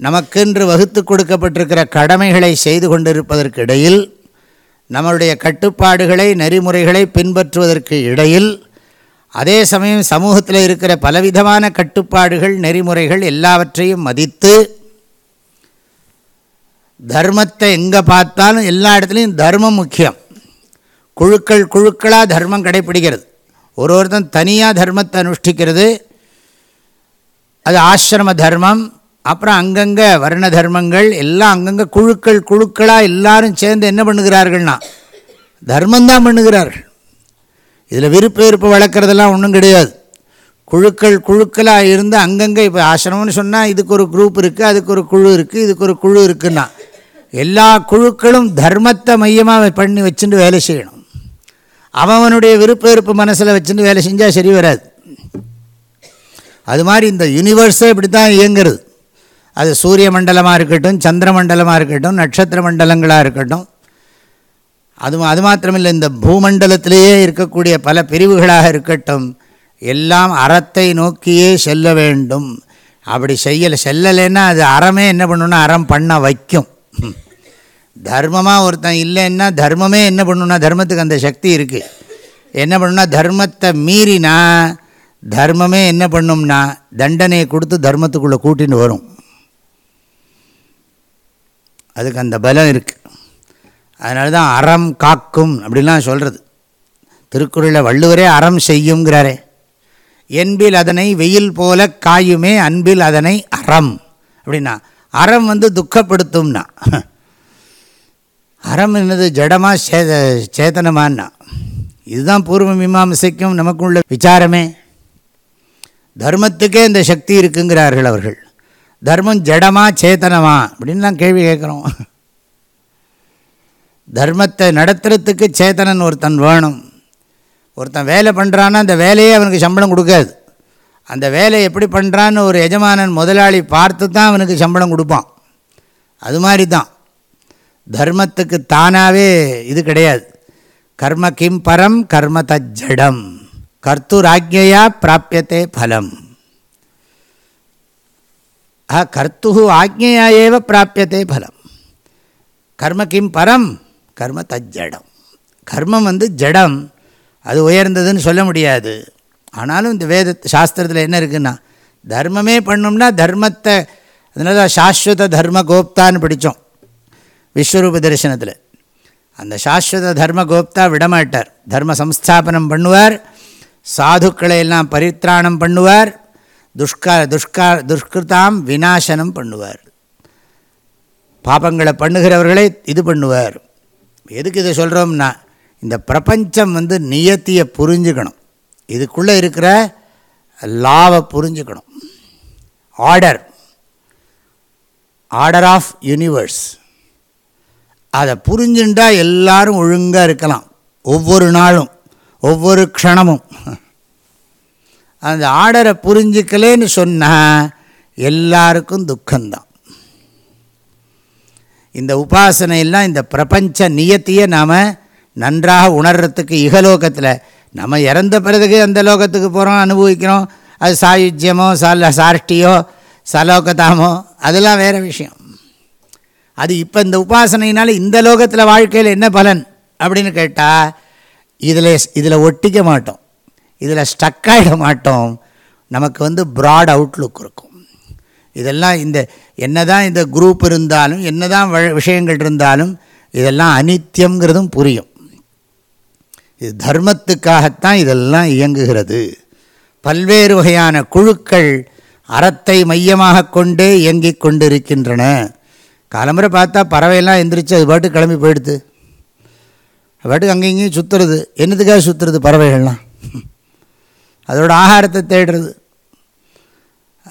[SPEAKER 1] நமக்கென்று வகுத்து கொடுக்கப்பட்டிருக்கிற கடமைகளை செய்து கொண்டிருப்பதற்கு இடையில் நம்மளுடைய கட்டுப்பாடுகளை நெறிமுறைகளை பின்பற்றுவதற்கு இடையில் அதே சமயம் சமூகத்தில் இருக்கிற பலவிதமான கட்டுப்பாடுகள் நெறிமுறைகள் எல்லாவற்றையும் மதித்து தர்மத்தை எங்கே பார்த்தாலும் எல்லா இடத்துலையும் தர்மம் முக்கியம். குழுக்கள் குழுக்களாக தர்மம் கடைப்பிடிக்கிறது ஒரு ஒருத்தன் தனியாக தர்மத்தை அனுஷ்டிக்கிறது. அது ஆசிரம தர்மம் அப்புறம் அங்கங்கே வர்ண தர்மங்கள் எல்லாம் அங்கங்கே குழுக்கள் குழுக்களாக எல்லாரும் சேர்ந்து என்ன பண்ணுகிறார்கள்னா தர்மந்தான் பண்ணுகிறார்கள். இதில் விருப்ப வெறுப்பு வளர்க்குறதெல்லாம் ஒன்றும் கிடையாது. குழுக்கள் குழுக்களாக இருந்து அங்கங்கே இப்போ ஆசிரமம்னு சொன்னால் இதுக்கு ஒரு குரூப் இருக்குது அதுக்கு ஒரு குழு இருக்குது இதுக்கு ஒரு குழு இருக்குன்னா எல்லா குழுக்களும் தர்மத்தை மையமாக பண்ணி வச்சுட்டு வேலை செய்யணும். அவனுடைய விருப்ப விருப்ப மனசில் வச்சுட்டு வேலை செஞ்சால் சரி வராது. அது மாதிரி இந்த யூனிவர்ஸே இப்படி தான் இயங்குறது. அது சூரிய மண்டலமாக இருக்கட்டும் சந்திர மண்டலமாக இருக்கட்டும் நட்சத்திர மண்டலங்களாக இருக்கட்டும். அது அது மாத்திரமில்லை இந்த பூமண்டலத்திலேயே இருக்கக்கூடிய பல பிரிவுகளாக இருக்கட்டும் எல்லாம் அறத்தை நோக்கியே செல்ல வேண்டும். அப்படி செய்யலை செல்லலைன்னா அது அறமே என்ன பண்ணணும்னா அறம் பண்ண வைக்கும். தர்மமாக ஒருத்தன் இல்லைன்னா தர்மமே என்ன பண்ணணும்னா தர்மத்துக்கு அந்த சக்தி இருக்குது என்ன பண்ணணும்னா தர்மத்தை மீறினா தர்மமே என்ன பண்ணும்னா தண்டனையை கொடுத்து தர்மத்துக்குள்ளே கூட்டின்னு வரும். அதுக்கு அந்த பலம் இருக்குது அதனால தான் அறம் காக்கும் அப்படிலாம் சொல்கிறது திருக்குறளில் வள்ளுவரே அறம் செய்யுங்கிறாரே. என்பில் அதனை வெயில் போல காயுமே அன்பில் அதனை அறம் அப்படின்னா அறம் வந்து துக்கப்படுத்தும்னா. அறம் என்னது ஜடமாக சேத சேதனமானா இதுதான் பூர்வ மீமாம்சைக்கும் நமக்குள்ள விசாரமே. தர்மத்துக்கே இந்த சக்தி இருக்குங்கிறார்கள் அவர்கள். தர்மம் ஜடமா சேத்தனமா அப்படின்லாம் கேள்வி கேட்குறோம். தர்மத்தை நடத்துறதுக்கு சேத்தனன் ஒருத்தன் வேணும். ஒருத்தன் வேலை பண்ணுறான்னா அந்த வேலையே அவனுக்கு சம்பளம் கொடுக்காது. அந்த வேலை எப்படி பண்ணுறான்னு ஒரு எஜமானன் முதலாளி பார்த்து தான் அவனுக்கு சம்பளம் கொடுப்பான். அது மாதிரி தான் தர்மத்துக்கு தானாகவே இது கிடையாது. கர்ம கிம் பரம் கர்ம தஜ்ஜடம் கர்த்துராஜ்யா பிராப்பியத்தே பலம். ஆ கர்த்து ஆக்ஞையா ஏவ பிராப்பியத்தே பலம். கர்ம கிம் பரம் கர்ம தஜ்ஜடம் கர்மம் வந்து ஜடம். அது உயர்ந்ததுன்னு சொல்ல முடியாது. ஆனாலும் இந்த வேத சாஸ்திரத்தில் என்ன இருக்குன்னா தர்மமே பண்ணோம்னா தர்மத்தை அதனால தான் சாஸ்வத தர்ம கோப்தான்னு படித்தோம் விஸ்வரூப தரிசனத்தில். அந்த சாஸ்வத தர்ம கோப்தா விடமாட்டார். தர்ம சம்ஸ்தாபனம் பண்ணுவார் சாதுக்களை எல்லாம் பரித்ராணம் பண்ணுவார் துஷ்கா துஷ்கா துஷ்கிருதாம் விநாசனம் பண்ணுவார். பாபங்களை பண்ணுகிறவர்களை இது பண்ணுவார். எதுக்கு இதை சொல்கிறோம்னா இந்த பிரபஞ்சம் வந்து நியத்தியை புரிஞ்சுக்கணும். இதுக்குள்ளே இருக்கிற லாவை புரிஞ்சுக்கணும். ஆர்டர் ஆர்டர் ஆஃப் யூனிவர்ஸ் அதை புரிஞ்சுட்டா எல்லாரும் ஒழுங்காக இருக்கலாம். ஒவ்வொரு நாளும் ஒவ்வொரு க்ஷணமும். அந்த ஆர்டரை புரிஞ்சிக்கலேன்னு சொன்னால் எல்லாருக்கும் துக்கம்தான். இந்த உபாசனையெல்லாம் இந்த பிரபஞ்ச நியத்தியை நாம் நன்றாக உணர்கிறதுக்கு இகலோகத்தில் நம்ம இறந்த பிறகு அந்த லோகத்துக்கு போகிறோம் அனுபவிக்கிறோம். அது சாயுஜ்யமோ சல சாஷ்டியோ சலோகதாமோ அதெல்லாம் வேறு விஷயம். அது இப்போ இந்த உபாசனையினால இந்த லோகத்தில் வாழ்க்கையில் என்ன பலன் அப்படின்னு கேட்டால் இதில் இதில் ஒட்டிக்க மாட்டோம். இதில் ஸ்டக் ஆகிட மாட்டோம். நமக்கு வந்து ப்ராட் அவுட்லுக் இருக்கும். இதெல்லாம் இந்த என்ன தான் இந்த குரூப் இருந்தாலும் என்ன தான் விஷயங்கள் இருந்தாலும் இதெல்லாம் அனித்தியங்கிறதும் புரியும். இது தர்மத்துக்காகத்தான் இதெல்லாம் இயங்குகிறது. பல்வேறு வகையான குழுக்கள் அறத்தை மையமாக கொண்டே இயங்கிக் கொண்டிருக்கின்றன. காலமுறை பார்த்தா பறவையெல்லாம் எந்திரிச்சு அது பாட்டு கிளம்பி போயிடுது. பாட்டுக்கு அங்கே இங்கேயும் சுற்றுறது என்னதுக்காக சுற்றுறது பறவைகள்லாம்? அதோட ஆகாரத்தை தேடுறது.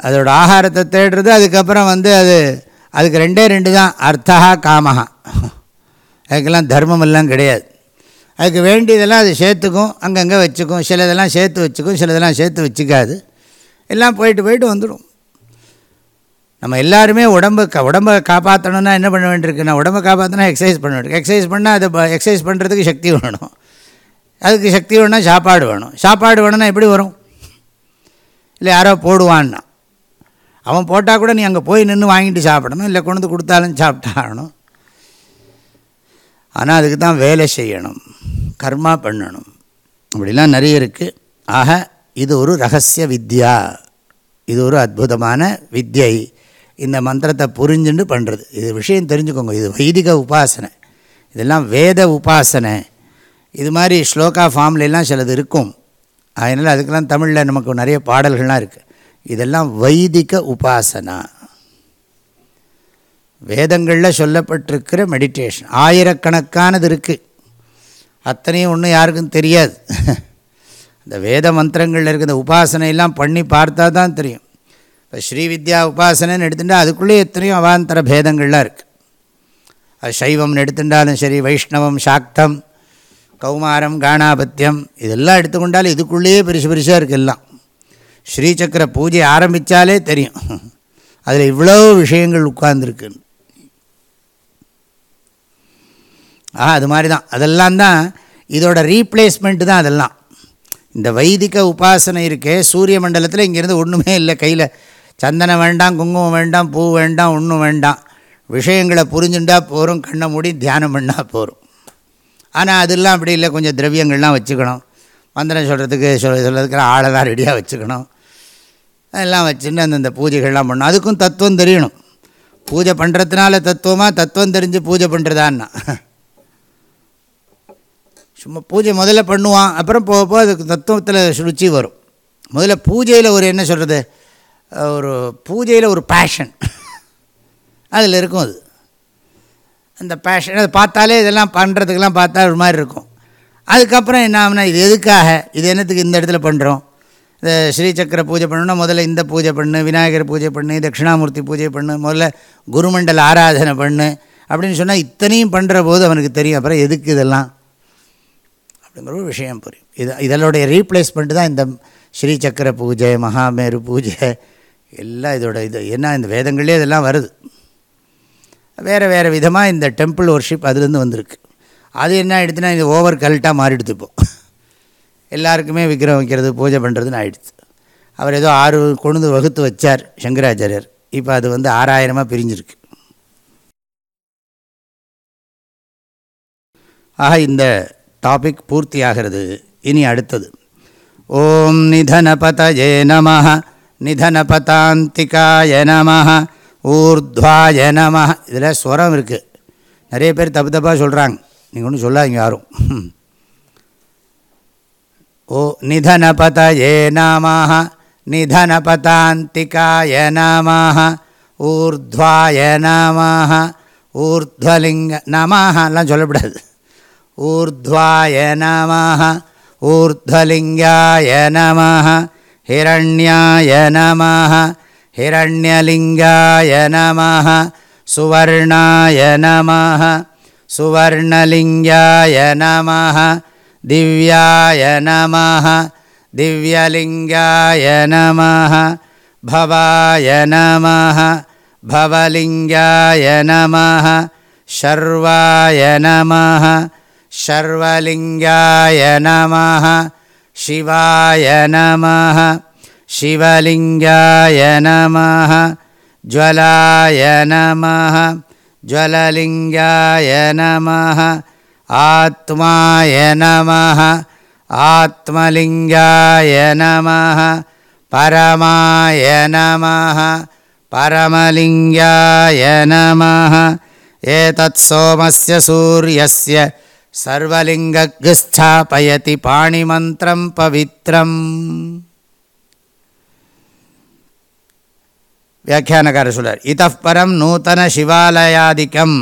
[SPEAKER 1] அதோட ஆகாரத்தை தேடுறது அதுக்கப்புறம் வந்து அது அதுக்கு ரெண்டே ரெண்டு தான். அர்த்தா காமஹா. அதுக்கெல்லாம் தர்மமெல்லாம் கிடையாது. அதுக்கு வேண்டியதெல்லாம் அது சேர்த்துக்கும் அங்கங்கே வச்சுக்கும் சிலதெல்லாம் சேர்த்து வச்சுக்கும் சிலதெல்லாம் சேர்த்து வச்சுக்காது. எல்லாம் போயிட்டு போயிட்டு வந்துடும். நம்ம எல்லாருமே உடம்பு க உடம்பை காப்பாற்றணும்னா என்ன பண்ண வேண்டியிருக்கு? நான் உடம்பை காப்பாற்றினா எக்ஸசைஸ் பண்ண வேண்டியிருக்கு. எக்ஸசைஸ் பண்ணால் அது எக்ஸசைஸ் பண்ணுறதுக்கு சக்தி வேணும். அதுக்கு சக்தி வேணும்னா சாப்பாடு வேணும். சாப்பாடு வேணும்னா எப்படி வரும்? இல்லை யாரோ போடுவான்னா. அவன் போட்டால் கூட நீ அங்கே போய் நின்று வாங்கிட்டு சாப்பிடணும். இல்லை கொண்டு வந்து கொடுத்தாலும் சாப்பிட்டாகணும். ஆனால் அதுக்கு தான் வேலை செய்யணும். கர்மா பண்ணணும். அப்படிலாம் நிறைய இருக்குது ஆக இது ஒரு ரகசிய வித்யா. இது ஒரு அற்புதமான வித்யை. இந்த மந்திரத்தை புரிஞ்சுண்டு பண்ணுறது இது விஷயம் தெரிஞ்சுக்கோங்க. இது வைதிக உபாசனை. இதெல்லாம் வேத உபாசனை. இது மாதிரி ஸ்லோகா ஃபார்ம்லாம் சிலது இருக்கும். அதனால் அதுக்கெல்லாம் தமிழில் நமக்கு நிறைய பாடல்கள்லாம் இருக்குது இதெல்லாம் வைதிக உபாசனா. வேதங்களில் சொல்லப்பட்டிருக்கிற மெடிடேஷன் ஆயிரக்கணக்கானது இருக்குது அத்தனையும் ஒன்றும் யாருக்கும் தெரியாது. இந்த வேத மந்திரங்களில் இருக்கிற இந்த உபாசனையெல்லாம் பண்ணி பார்த்தா தான் தெரியும். இப்போ ஸ்ரீவித்யா உபாசனைன்னு எடுத்துட்டால் அதுக்குள்ளேயே எத்தனையும் அவாந்தர பேதங்கள்லாம் இருக்குது அது சைவம்னு எடுத்துட்டாலும் சரி வைஷ்ணவம் சாக்தம் கௌமாரம் காணாபத்தியம் இதெல்லாம் எடுத்துக்கொண்டாலும் இதுக்குள்ளேயே பெருசு பெருசாக இருக்குது எல்லாம். ஸ்ரீசக்கர பூஜை ஆரம்பித்தாலே தெரியும். அதில் இவ்வளோ விஷயங்கள் உட்கார்ந்துருக்குன்னு. ஆ அது மாதிரி தான் அதெல்லாம் தான் இதோட ரீப்ளேஸ்மெண்ட்டு தான் அதெல்லாம். இந்த வைதிக உபாசனை இருக்கே சூரிய மண்டலத்தில் இங்கேருந்து ஒன்றுமே இல்லை கையில். சந்தனம் வேண்டாம் குங்குமம் வேண்டாம் பூ வேண்டாம் ஒன்றும் வேண்டாம். விஷயங்களை புரிஞ்சுண்டா போகிறோம் கண்ணை மூடி தியானம் பண்ணால் போகிறோம் ஆனால் அதெல்லாம் அப்படி இல்லை கொஞ்சம் திரவியங்கள்லாம் வச்சுக்கணும். மந்திரம் சொல்கிறதுக்கு சொல் சொல்கிறதுக்கு ஆளை தான் ரெடியாக வச்சுக்கணும். அதெல்லாம் வச்சுன்னு அந்தந்த பூஜைகள்லாம் பண்ணணும். அதுக்கும் தத்துவம் தெரியணும். பூஜை பண்ணுறதுனால தத்துவமாக தத்துவம் தெரிஞ்சு பூஜை பண்ணுறதான்னா சும்மா பூஜை முதல்ல பண்ணுவான் அப்புறம் போக போக அதுக்கு தத்துவத்தில் ருச்சி வரும். முதல்ல பூஜையில் ஒரு என்ன சொல்கிறது ஒரு பூஜையில் ஒரு பேஷன் அதில் இருக்கும் அது. அந்த பேஷன் அதை பார்த்தாலே இதெல்லாம் பண்ணுறதுக்கெல்லாம் பார்த்தா ஒரு மாதிரி இருக்கும். அதுக்கப்புறம் என்ன ஆகுனா இது எதுக்காக? இது என்னத்துக்கு இந்த இடத்துல பண்ணுறோம் இந்த ஸ்ரீசக்கர பூஜை பண்ணணும்னா முதல்ல இந்த பூஜை பண்ணு விநாயகர் பூஜை பண்ணு தட்சிணாமூர்த்தி பூஜை பண்ணு முதல்ல குருமண்டல ஆராதனை பண்ணு அப்படின்னு சொன்னால் இத்தனையும் பண்ணுற போது அவனுக்கு தெரியும். அப்புறம் எதுக்கு இதெல்லாம்? அப்படிங்கிற ஒரு விஷயம் புரியும். இது இதனுடைய ரீப்ளேஸ்மெண்ட்டு தான் இந்த ஸ்ரீசக்கர பூஜை மகாமேரு பூஜை எல்லாம் இதோட இது என்ன இந்த வேதங்கள்லேயே இதெல்லாம் வருது. வேறு வேறு விதமாக இந்த டெம்பிள் ஒர்ஷிப் அதுலேருந்து வந்திருக்கு. அது என்ன ஆகிடுதுன்னா இது ஓவர் கல்ட்டாக மாறிடுது இப்போது எல்லாருக்குமே விக்கிரம் வைக்கிறது பூஜை பண்ணுறதுன்னு ஆயிடுச்சு. அவர் ஏதோ ஆறு கொண்டு வகுத்து வச்சார் சங்கராச்சாரியர். இப்போ அது வந்து ஆறாயிரமாக பிரிஞ்சிருக்கு. ஆக இந்த டாபிக் பூர்த்தி ஆகிறது இனி அடுத்தது. ஓம் நிதனபதயே நம நிதனபதாந்திகாய நம ஊர்த்வாய நம இதில் ஸ்வரம் இருக்குது நிறைய பேர் தப்பு தப்பாக சொல்கிறாங்க நீங்கள் ஒன்றும் சொல்லாதீங்க யாரும். ஓ நிதனபதயே நம நிதனபதாந்திகாய நம ஊர்த்வாய நம ஊர்த்வலிங்க நமலாம் சொல்லக்கூடாது ऊर्ध्वाय नमः ऊर्ध्वलिङ्गाय नमः हिरण्याय नमः हिरण्यलिङ्गाय नमः सुवर्णाय नमः सुवर्णलिङ्गाय नमः दिव्याय नमः दिव्यलिङ्गाय नमः भवाय नमः भवलिङ्गाय नमः शर्वाय नमः शर्वलिङ्गाय नमः। शिवाय नमः। शिवलिङ्गाय नमः। ज्वलाय नमः। ज्वललिङ्गाय नमः। आत्माय नमः। आत्मलिङ्गाय नमः। परमाय नमः। परमलिङ्गाय नमः। एतत्सोमस्य सूर्यस्य சர்வலிங்கஸ்தாபயதி பாணிமந்திரம் பவித்ரம். வியாக்கியானக்கார சொல்றார் இத்தப்பரம் நூத்தன சிவாலயாதிக்கம்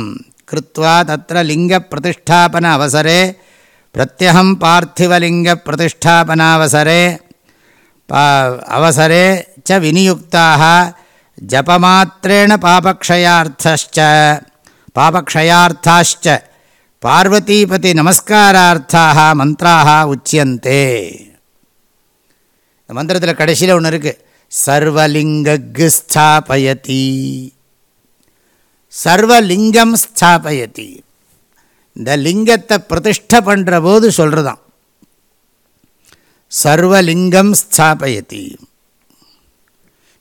[SPEAKER 1] கிருத்வா தத்திர லிங்க பிரதிஷ்டாபன அவசரே பிரத்யகம் பார்த்திவலிங்க பிரதிஷ்டாபனாவசரே அவசரே ச விநியுக்தாக ஜபமாத்திரேண பாபக்ஷயார்த்த பாபக்ஷயார்த்தாச்ச பார்வதீபதி நமஸ்காரார்த்தாக மந்திராக உச்சியந்தே இந்த மந்திரத்தில் கடைசியில் ஒன்று இருக்குது சர்வலிங்கக்கு ஸ்தாபயதி. சர்வலிங்கம் ஸ்தாபயதி. இந்த லிங்கத்தை பிரதிஷ்ட பண்ணுற போது சொல்கிறதாம் சர்வலிங்கம் ஸ்தாபயதி.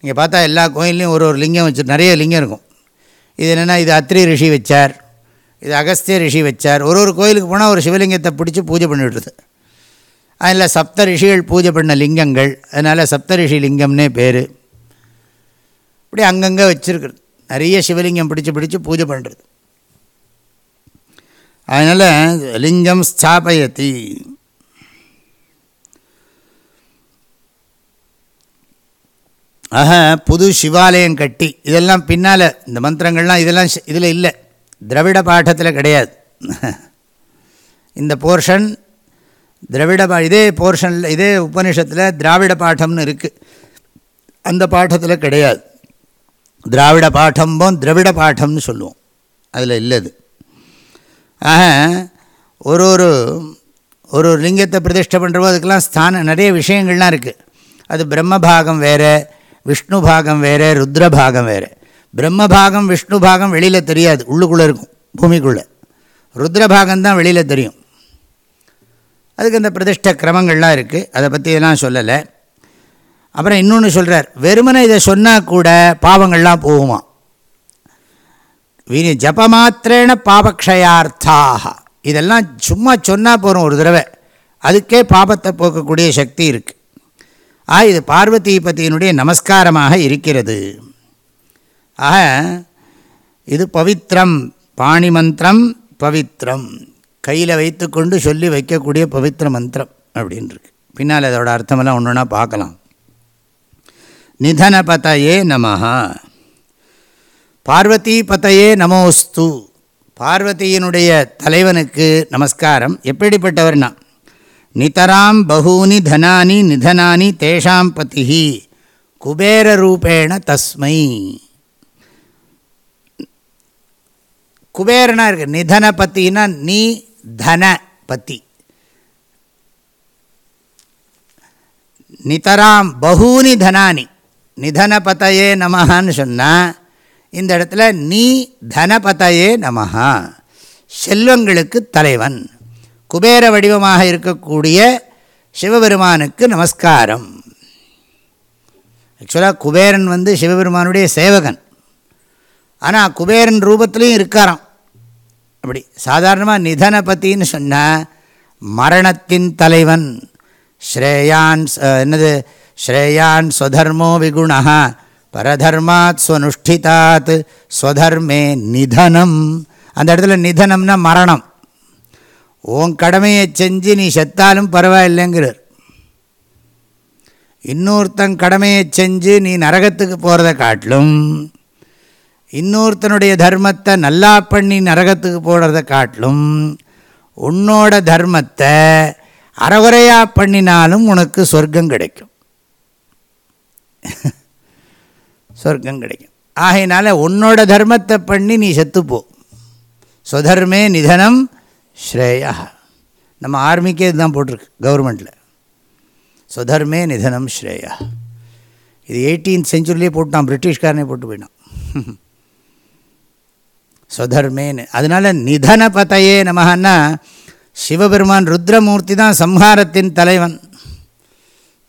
[SPEAKER 1] நீங்கள் பார்த்தா எல்லா கோயில்லையும் ஒரு ஒரு லிங்கம் வச்சு நிறைய லிங்கம் இருக்கும். இது என்னென்னா இது அத்ரி ரிஷி வச்சார். இது அகஸ்திய ரிஷி வச்சார். ஒரு ஒரு கோயிலுக்கு போனால் ஒரு சிவலிங்கத்தை பிடிச்சி பூஜை பண்ணிவிடுறது அதில் சப்த ரிஷிகள் பூஜை பண்ண லிங்கங்கள். அதனால் சப்த ரிஷி லிங்கம்னே பேர். இப்படி அங்கங்கே வச்சுருக்குறது. நிறைய சிவலிங்கம் பிடிச்சி பிடிச்சி பூஜை பண்ணுறது அதனால் லிங்கம் ஸ்தாபயத்தி ஆக புது சிவாலயம் கட்டி. இதெல்லாம் பின்னால் இந்த மந்திரங்கள்லாம் இதெல்லாம் இதில் இல்லை. திரவிட பாட்டத்தில் கிடையாது. இந்த போர்ஷன் திரவிட பா இதே போர்ஷனில் இதே உபனிஷத்தில் திராவிட பாட்டம்னு இருக்குது அந்த பாட்டத்தில் கிடையாது. திராவிட பாட்டம்போம் திரவிட பாட்டம்னு சொல்லுவோம். அதில் இல்லது. ஆக ஒரு ஒரு ஒரு ஒரு லிங்கத்தை பிரதிஷ்டை பண்ணுறப்போ அதுக்கெல்லாம் ஸ்தானம் நிறைய விஷயங்கள்லாம் இருக்குது அது பிரம்ம பாகம் வேறு விஷ்ணு பாகம் வேறு ருத்ர பாகம் வேறு. பிரம்ம பாகம் விஷ்ணு பாகம் வெளியில் தெரியாது. உள்ளுக்குள்ளே இருக்கும். பூமிக்குள்ளே. ருத்ரபாகம் தான் வெளியில் தெரியும். அதுக்கு அந்த பிரதிஷ்ட கிரமங்கள்லாம் இருக்குது அதை பற்றி இதெல்லாம் சொல்லலை. அப்புறம் இன்னொன்று சொல்கிறார் வெறுமனை இதை சொன்னால் கூட பாவங்கள்லாம் போகுமா? வீணி ஜபமாத்திரேன பாபக்ஷயார்த்தாக. இதெல்லாம் சும்மா சொன்னால் போகிறோம் ஒரு தடவை. அதுக்கே பாபத்தை போக்கக்கூடிய சக்தி இருக்குது ஆ இது பார்வதி பத்தியினுடைய நமஸ்காரமாக இருக்கிறது. ஆக இது பவித்ரம் பாணி மந்திரம் பவித்ரம். கையில் வைத்துக்கொண்டு சொல்லி வைக்கக்கூடிய பவித்திர மந்திரம் அப்படின்ருக்கு. பின்னால் அதோட அர்த்தமெல்லாம் ஒன்று ஒன்றா பார்க்கலாம். நிதனபதையே நமஹா. பார்வதி பதையே நமோஸ்து. பார்வதியினுடைய தலைவனுக்கு நமஸ்காரம். எப்படிப்பட்டவர்னா நிதராம் பகூனி தனானி நிதனானி தேஷாம் பதி குபேரரூபேண தஸ்மை. குபேரனா இருக்கு. நிதன பத்தினா நீ தன பத்தி. நிதராம் பகூனி தனானி. நிதனபதையே நமஹான்னு சொன்னால் இந்த இடத்துல நீ தனபதையே நமஹா. செல்வங்களுக்கு தலைவன். குபேர வடிவமாக இருக்கக்கூடிய சிவபெருமானுக்கு நமஸ்காரம். ஆக்சுவலாக குபேரன் வந்து சிவபெருமானுடைய சேவகன். ஆனால் குபேரன் ரூபத்துலேயும் இருக்காராம். அப்படி சாதாரணமாக நிதன பத்தின்னு சொன்னால் மரணத்தின் தலைவன் ஸ்ரேயான் என்னது? ஸ்ரேயான் ஸ்வதர்மோ விகுணா. பரதர்மாத் ஸ்வனுஷ்டிதாத் ஸ்வதர்மே நிதனம். அந்த இடத்துல நிதனம்னா மரணம். உன் கடமையை செஞ்சு நீ செத்தாலும் பரவாயில்லைங்கிறார். இன்னொருத்தன் கடமையை செஞ்சு நீ நரகத்துக்கு போகிறத காட்டிலும் இன்னொருத்தனுடைய தர்மத்தை நல்லா பண்ணி நரகத்துக்கு போடுறத காட்டிலும் உன்னோட தர்மத்தை அறகுறையாக பண்ணினாலும் உனக்கு சொர்க்கம் கிடைக்கும். சொர்க்கம் கிடைக்கும். ஆகையினால உன்னோட தர்மத்தை பண்ணி நீ செத்துப்போ சுதர்மே நிதனம் ஸ்ரேயா. நம்ம ஆர்மிக்கே இதுதான் போட்டிருக்கு கவர்மெண்ட்டில் சுதர்மே நிதனம் ஸ்ரேயா. இது எயிட்டீன்த் செஞ்சுரிலே போட்டான் பிரிட்டிஷ்காரனே போட்டு போயிட்டான். சுதர்மேன்னு அதனால் நிதன பதையே நமகன்னா சிவபெருமான் ருத்ரமூர்த்தி தான் சம்ஹாரத்தின் தலைவன்.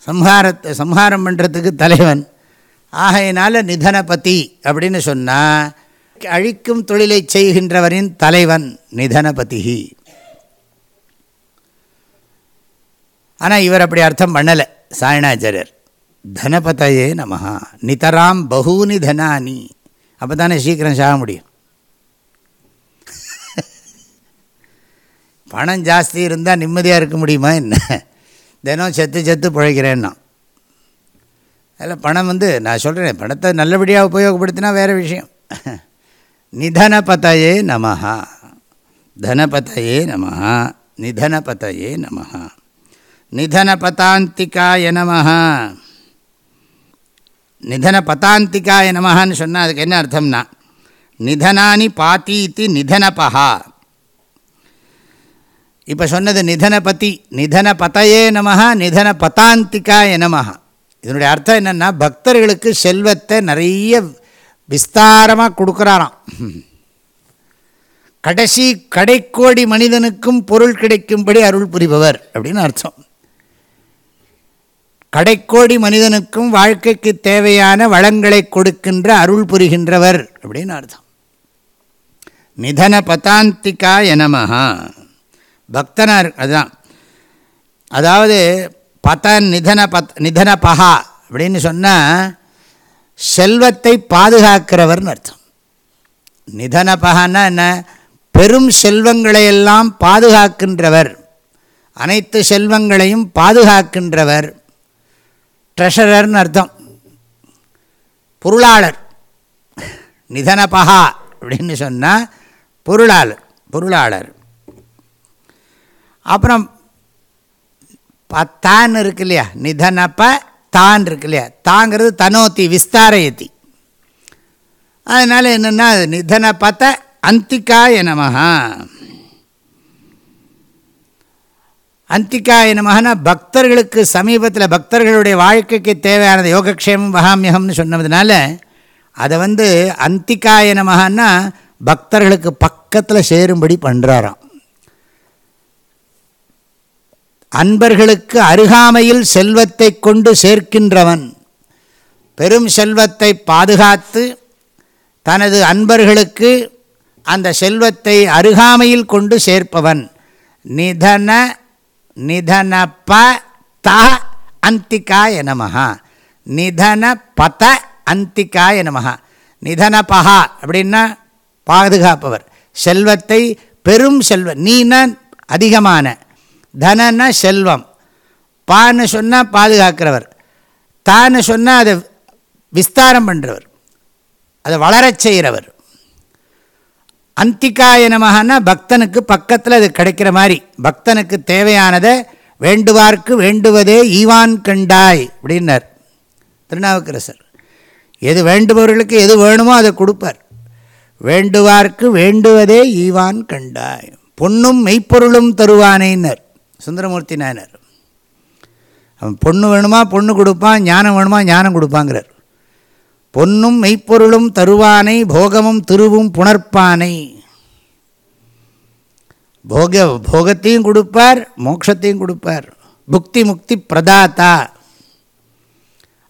[SPEAKER 1] சம்ஹாரத்தை சம்ஹாரம் பண்ணுறதுக்கு தலைவன். ஆகையினால நிதனபதி அப்படின்னு சொன்னால் அழிக்கும் தொழிலை செய்கின்றவரின் தலைவன் நிதனபதி. ஆனால் இவர் அப்படி அர்த்தம் பண்ணலை சாயணாச்சாரியர் தனபதையே நமஹா. நிதராம் பகூனி தனானி. அப்போ தானே சீக்கிரம் சாக முடியும். பணம் ஜாஸ்தி இருந்தால் நிம்மதியாக இருக்க முடியுமா என்ன? தினம் செத்து செத்து பிழைக்கிறேன்னா. அதில் பணம் வந்து நான் சொல்கிறேன் பணத்தை நல்லபடியாக உபயோகப்படுத்தினா வேறு விஷயம். நிதன நிதனபதையே நமஹா. தனபதையே நமஹா. நிதனபதையே நமஹா. நிதனபதாந்திகாய நமஹா. நிதன பதாந்திகாய நமஹான்னு சொன்னால் அதுக்கு என்ன அர்த்தம்னா நிதனானி பாத்தீத்தி நிதனபஹா. இப்போ சொன்னது நிதன பதி நிதன நமஹா நிதன பதாந்திகாய நமஹா. இதனுடைய அர்த்தம் என்னென்னா பக்தர்களுக்கு செல்வத்தை நிறைய விஸ்தாரமாக கொடுக்குறாராம். கடைசி கடைக்கோடி மனிதனுக்கும் பொருள் கிடைக்கும்படி அருள் புரிபவர் அப்படின்னு அர்த்தம். கடைக்கோடி மனிதனுக்கும் வாழ்க்கைக்கு தேவையான வளங்களை கொடுக்கின்ற அருள் புரிகின்றவர் அப்படின்னு அர்த்தம். நிதன பதாந்திகா எனமஹா பக்தனார் அதுதான். அதாவது பதன் நிதன பத் நிதன பகா அப்படின்னு சொன்னால் செல்வத்தை பாதுகாக்கிறவர்னு அர்த்தம். நிதன பகான்னா என்ன? பெரும் செல்வங்களையெல்லாம் பாதுகாக்கின்றவர். அனைத்து செல்வங்களையும் பாதுகாக்கின்றவர். ட்ரெஷரர்னு அர்த்தம். பொருளாளர். நிதனபகா அப்படின்னு சொன்னால் பொருளாளர் பொருளாளர். அப்புறம் பத்தான்னு இருக்கு இல்லையா நிதனப்ப தான் இருக்கு இல்லையா தாங்கிறது தனோத்தி விஸ்தாரயத்தி அதனால் என்னென்னா நிதன பத்த அந்திக்காய நமஹா. அந்திக்காய நமகனா பக்தர்களுக்கு சமீபத்தில் பக்தர்களுடைய வாழ்க்கைக்கு தேவையானது யோகக்ஷேமம் வகாமியகம்னு சொன்னதுனால அதை வந்து அந்திக்காய நமகன்னா பக்தர்களுக்கு பக்கத்தில் சேரும்படி பண்ணுறாராம் அன்பர்களுக்கு அருகாமையில் செல்வத்தை கொண்டு சேர்க்கின்றவன் பெரும் செல்வத்தை பாதுகாத்து தனது அன்பர்களுக்கு அந்த செல்வத்தை அருகாமையில் கொண்டு சேர்ப்பவன். நிதன நிதன ப த அந்திகாய நமஹா நிதன பத அந்திகாய நிதன பஹா அப்படின்னா பாதுகாப்பவர். செல்வத்தை பெரும் செல்வம் நீன அதிகமான தனன்னா செல்வம். பான்னு சொன்னால் பாதுகாக்கிறவர். தான்னு சொன்னால் அதை விஸ்தாரம் பண்ணுறவர் அதை வளரச் செய்கிறவர் அந்திக்காய நமகன்னா பக்தனுக்கு பக்கத்தில் அது கிடைக்கிற மாதிரி. பக்தனுக்கு தேவையானதை வேண்டுவார்க்கு வேண்டுவதே ஈவான் கண்டாய் அப்படின்னார். திருநாவுக்கரசர். எது வேண்டுபவர்களுக்கு எது வேணுமோ அதை கொடுப்பார். வேண்டுவார்க்கு வேண்டுவதே ஈவான் கண்டாய். பொண்ணும் மெய்ப்பொருளும் தருவானேன்னர். சுந்தரமூர்த்தி நாயனர். அவன் பொண்ணு வேணுமா பொண்ணு கொடுப்பான் ஞானம் வேணுமா ஞானம் கொடுப்பாங்கிறார். பொன்னும் மெய்ப்பொருளும் தருவானை போகமும் திருவும் புணர்ப்பானை. போக போகத்தையும் கொடுப்பார் மோட்சத்தையும் கொடுப்பார். புக்தி முக்தி பிரதாத்தா.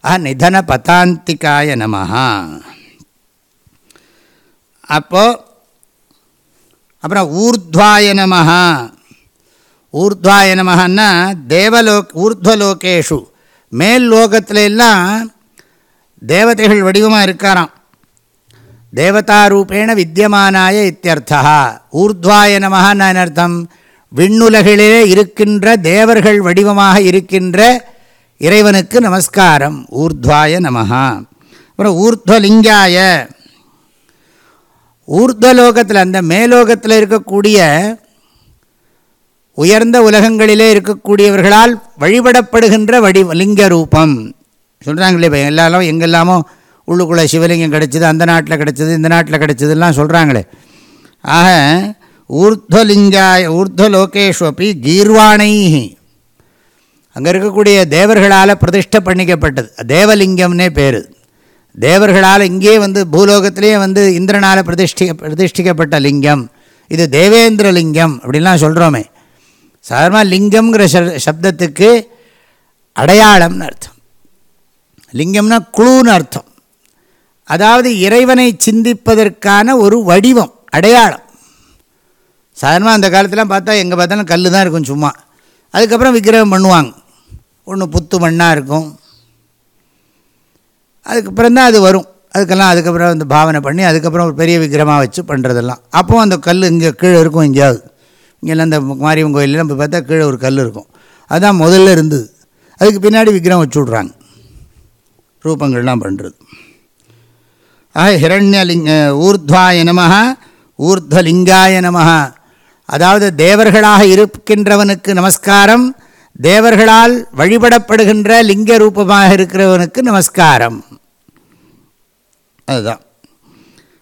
[SPEAKER 1] ஆ நிதன பதாந்திகாய நமஹா. அப்போ அப்புறம் ஊர்த்வாய நமஹா. ஊர்த்வாய நமஹன்னா தேவலோக் ஊர்த்வலோகேஷு. மேல் லோகத்துல எல்லாம் தேவதைகள் வடிவமாக இருக்காராம். தேவதாரூபேண வித்தியமானாய இத்தியர்த்தா. ஊர்த்வாய நமஹான்னு அர்த்தம்? விண்ணுலகிலே இருக்கின்ற தேவர்கள் வடிவமாக இருக்கின்ற இறைவனுக்கு நமஸ்காரம். ஊர்த்வாய நமஹா. அப்புறம் ஊர்த்வலிங்காய. ஊர்த்வலோகத்தில் அந்த மேலோகத்தில் இருக்கக்கூடிய உயர்ந்த உலகங்களிலே இருக்கக்கூடியவர்களால் வழிபடப்படுகின்ற வடி லிங்க ரூபம் சொல்கிறாங்களே இப்போ எல்லாரும் எங்கெல்லாமோ உள்ளுக்குள்ளே சிவலிங்கம் கிடச்சிது அந்த நாட்டில் கிடச்சிது இந்த நாட்டில் கிடச்சிதுலாம் சொல்கிறாங்களே ஆக ஊர்த்வலிங்காய ஊர்த்வலோகேஷு அப்படி கீர்வாணை அங்கே இருக்கக்கூடிய தேவர்களால் பிரதிஷ்டை பண்ணிக்கப்பட்டது. தேவலிங்கம்னே பேர். தேவர்களால் இங்கே வந்து பூலோகத்திலேயே வந்து இந்திரனால் பிரதிஷ்டி பிரதிஷ்டிக்கப்பட்ட லிங்கம். இது தேவேந்திர லிங்கம் அப்படின்லாம் சொல்கிறோமே சாதாரணமாக லிங்கம்ங்கிற சப்தத்துக்கு அடையாளம்னு அர்த்தம். லிங்கம்னா குழுன்னு அர்த்தம். அதாவது இறைவனை சிந்திப்பதற்கான ஒரு வடிவம் அடையாளம். சாதாரணமாக அந்த காலத்தில் பார்த்தா எங்கே பார்த்தாலும் கல் தான் இருக்கும் சும்மா. அதுக்கப்புறம் விக்கிரகம் பண்ணுவாங்க. ஒன்று புத்து மண்ணாக இருக்கும். அதுக்கப்புறம் தான் அது வரும். அதுக்கெல்லாம் அதுக்கப்புறம் வந்து பாவனை பண்ணி அதுக்கப்புறம் ஒரு பெரிய விக்கிரமாக வச்சு பண்ணுறதெல்லாம் அப்போது அந்த கல் இங்கே கீழே இருக்கும் எங்கேயாவது. இங்கெல்லாம் இந்த மாரியம்மன் கோயிலில் நம்ம பார்த்தா கீழே ஒரு கல் இருக்கும். அதுதான் முதல்ல இருந்தது. அதுக்கு பின்னாடி விக்கிரம் வச்சு விட்றாங்க. ரூபங்கள்லாம் பண்ணுறது ஆக ஹிரண்யலிங்க ஊர்த்வாய நமக ஊர்த்வலிங்காய நமக அதாவது தேவர்களாக இருக்கின்றவனுக்கு நமஸ்காரம் தேவர்களால் வழிபடப்படுகின்ற லிங்க ரூபமாக இருக்கிறவனுக்கு நமஸ்காரம். அதுதான்.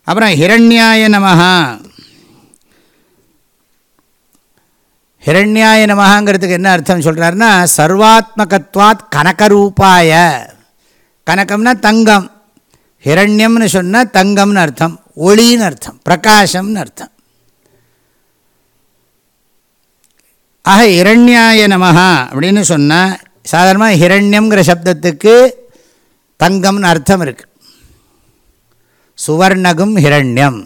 [SPEAKER 1] அப்புறம் ஹிரண்யாய நமஹா. ஹிரண்யாய நமகாங்கிறதுக்கு என்ன அர்த்தம் சொல்கிறாருன்னா சர்வாத்மகத்வாத் கனகரூபாய. கனகம்னா தங்கம். ஹிரண்யம்னு சொன்னால் தங்கம்னு அர்த்தம் ஒளின்னு அர்த்தம் பிரகாசம்னு அர்த்தம். ஆக இரண்யாய நமஹா அப்படின்னு சொன்னால் சாதாரணமாக ஹிரண்யம்ங்கிற சப்தத்துக்கு தங்கம்னு அர்த்தம் இருக்குது சுவர்ணகும் ஹிரண்யம்.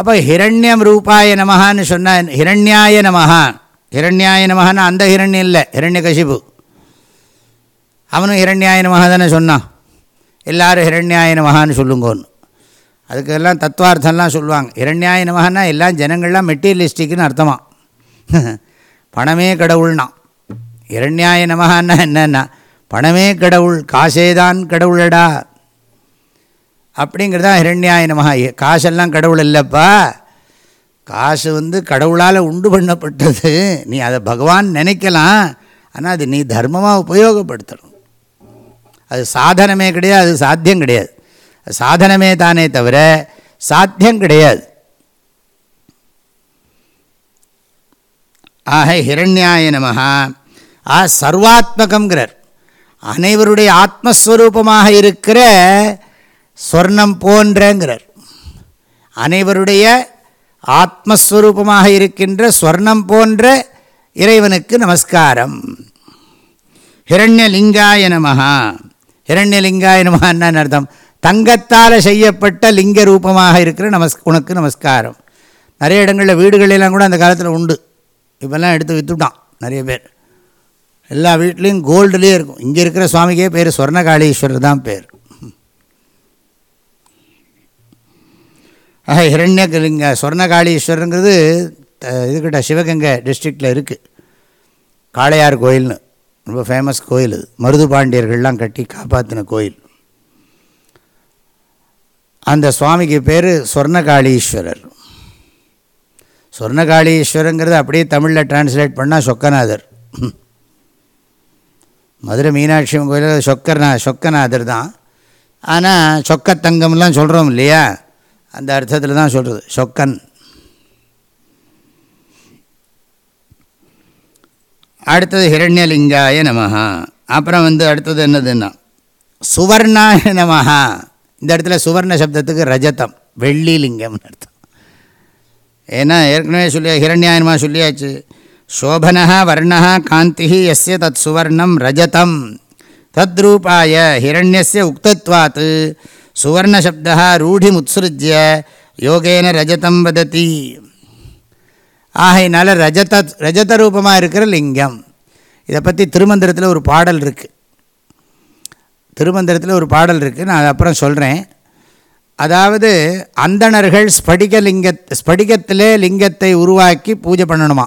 [SPEAKER 1] அப்போ ஹிரண்யம் ரூபாய நமஹான்னு சொன்ன ஹிரண்யாய நமகா ஹிரண்யாய நமகான்னு அந்த ஹிரண்யம் இல்லை. ஹிரண்ய கசிபு. அவனும் ஹிரண்யாய நமகா தானே சொன்னான். எல்லாரும் ஹிரண்யாய நமஹான்னு சொல்லுங்கோன்னு. அதுக்கெல்லாம் தத்துவார்த்தம்லாம் சொல்லுவாங்க. இரண்யாய நமகன்னா எல்லாம் ஜனங்கள்லாம் மெட்டீரியலிஸ்டிக்குன்னு அர்த்தமா [LAUGHS] பணமே கடவுள்னா. இரண்யாய நமகான்னா என்னன்னா பணமே கடவுள் காசேதான் கடவுளடா. அப்படிங்கிறதா ஹிரண்யாய நமகா. காசெல்லாம் கடவுள் இல்லைப்பா. காசு வந்து கடவுளால் உண்டு பண்ணப்பட்டது. நீ அதை பகவான் நினைக்கலாம். ஆனால் அது நீ தர்மமாக உபயோகப்படுத்தணும். அது சாதனமே கிடையாது அது சாத்தியம் கிடையாது. சாதனமே தானே தவிர சாத்தியம் கிடையாது. ஆக ஹிரண்யாய நமஹா ஆ சர்வாத்மகங்கிறார் அனைவருடைய ஆத்மஸ்வரூபமாக இருக்கிற சொர்ணம் போன்றங்கிறார். அனைவருடைய ஆத்மஸ்வரூபமாக இருக்கின்ற ஸ்வர்ணம் போன்ற இறைவனுக்கு நமஸ்காரம். ஹிரண்யலிங்காய நமஹா. ஹிரண்யலிங்காய நமஹான்னு அர்த்தம்? தங்கத்தால் செய்யப்பட்ட லிங்க ரூபமாக இருக்கிற நமஸ் உனக்கு நமஸ்காரம். நிறைய இடங்களில் வீடுகளெல்லாம் கூட அந்த காலத்தில் உண்டு. இப்போல்லாம் எடுத்து விற்றுட்டான் நிறைய பேர். எல்லா வீட்லேயும் கோல்டுலேயே இருக்கும். இங்கே இருக்கிற சுவாமிக்கே பேர் சொர்ணகாளீஸ்வரர் தான் பேர். ஆக ஹிரண்யலிங்க ஸ்வர்ணகாளீஸ்வரருங்கிறது இதுக்கிட்ட சிவகங்கை டிஸ்ட்ரிக்டில் இருக்குது காளையார் கோயில்னு ரொம்ப ஃபேமஸ் கோயில் இது மருது பாண்டியர்கள்லாம் கட்டி காப்பாற்றின கோயில். அந்த சுவாமிக்கு பேர் சொர்ணகாளீஸ்வரர். சொர்ணகாளீஸ்வரங்கிறது அப்படியே தமிழில் டிரான்ஸ்லேட் பண்ணால் சொக்கநாதர். மதுரை மீனாட்சி கோயில் கோயிலில் சொக்கர்நா சொக்கநாதர் தான். ஆனால் சொக்கத்தங்கம்லாம் சொல்கிறோம் இல்லையா? அந்த அர்த்தத்தில் தான் சொல்கிறது சொக்கன். அடுத்தது ஹிரண்யலிங்காய நமஹா. அப்புறம் வந்து அடுத்தது என்னதுன்னா சுவர்ணாய நமஹா. இந்த இடத்துல சுவர்ண சப்தத்துக்கு ரஜதம் வெள்ளி லிங்கம்னு அர்த்தம். ஏன்னா ஏற்கனவே சொல்லியா ஹிரண்யாயனமாக சொல்லியாச்சு. சோபனா வர்ணா காந்தி எஸ்ய தத் சுவர்ணம் ரஜதம். தத்ரூபாய ஹிரண்யஸ்ய உக்தத்வாத்து சுவர்ணசப்தா ரூಢிமுத்ஸ்ருஜ்ய யோகேன ரஜதம் வததி ஆகையினால ரஜத ரஜத ரூபமாக இருக்கிற லிங்கம். இதை பற்றி திருமந்திரத்தில் ஒரு பாடல் இருக்குது திருமந்திரத்தில் ஒரு பாடல் இருக்குது நான் அது அப்புறம் சொல்கிறேன் அதாவது அந்தணர்கள் ஸ்படிக லிங்க ஸ்படிகத்திலே லிங்கத்தை உருவாக்கி பூஜை பண்ணணுமா?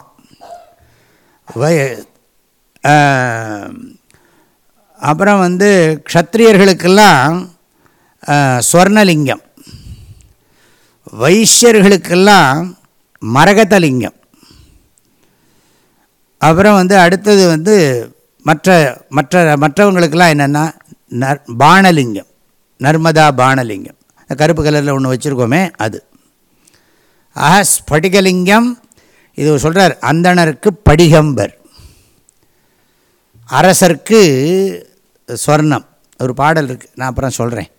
[SPEAKER 1] அப்புறம் வந்து க்ஷத்ரியர்களுக்கெல்லாம் ஸ்வர்ணலிங்கம் வைஷ்யர்களுக்கெல்லாம் மரகதலிங்கம். அப்புறம் வந்து அடுத்தது வந்து மற்ற மற்ற மற்றவங்களுக்கெல்லாம் என்னென்னா நர் பானலிங்கம். நர்மதா பானலிங்கம். கருப்பு கலரில் ஒன்று வச்சுருக்கோமே அது. ஆக ஸ்படிகலிங்கம். இது சொல்கிறார் அந்தணருக்கு படிகம்பர். அரசருக்கு ஸ்வர்ணம் ஒரு பாடல் இருக்குது நான் அப்புறம் சொல்கிறேன்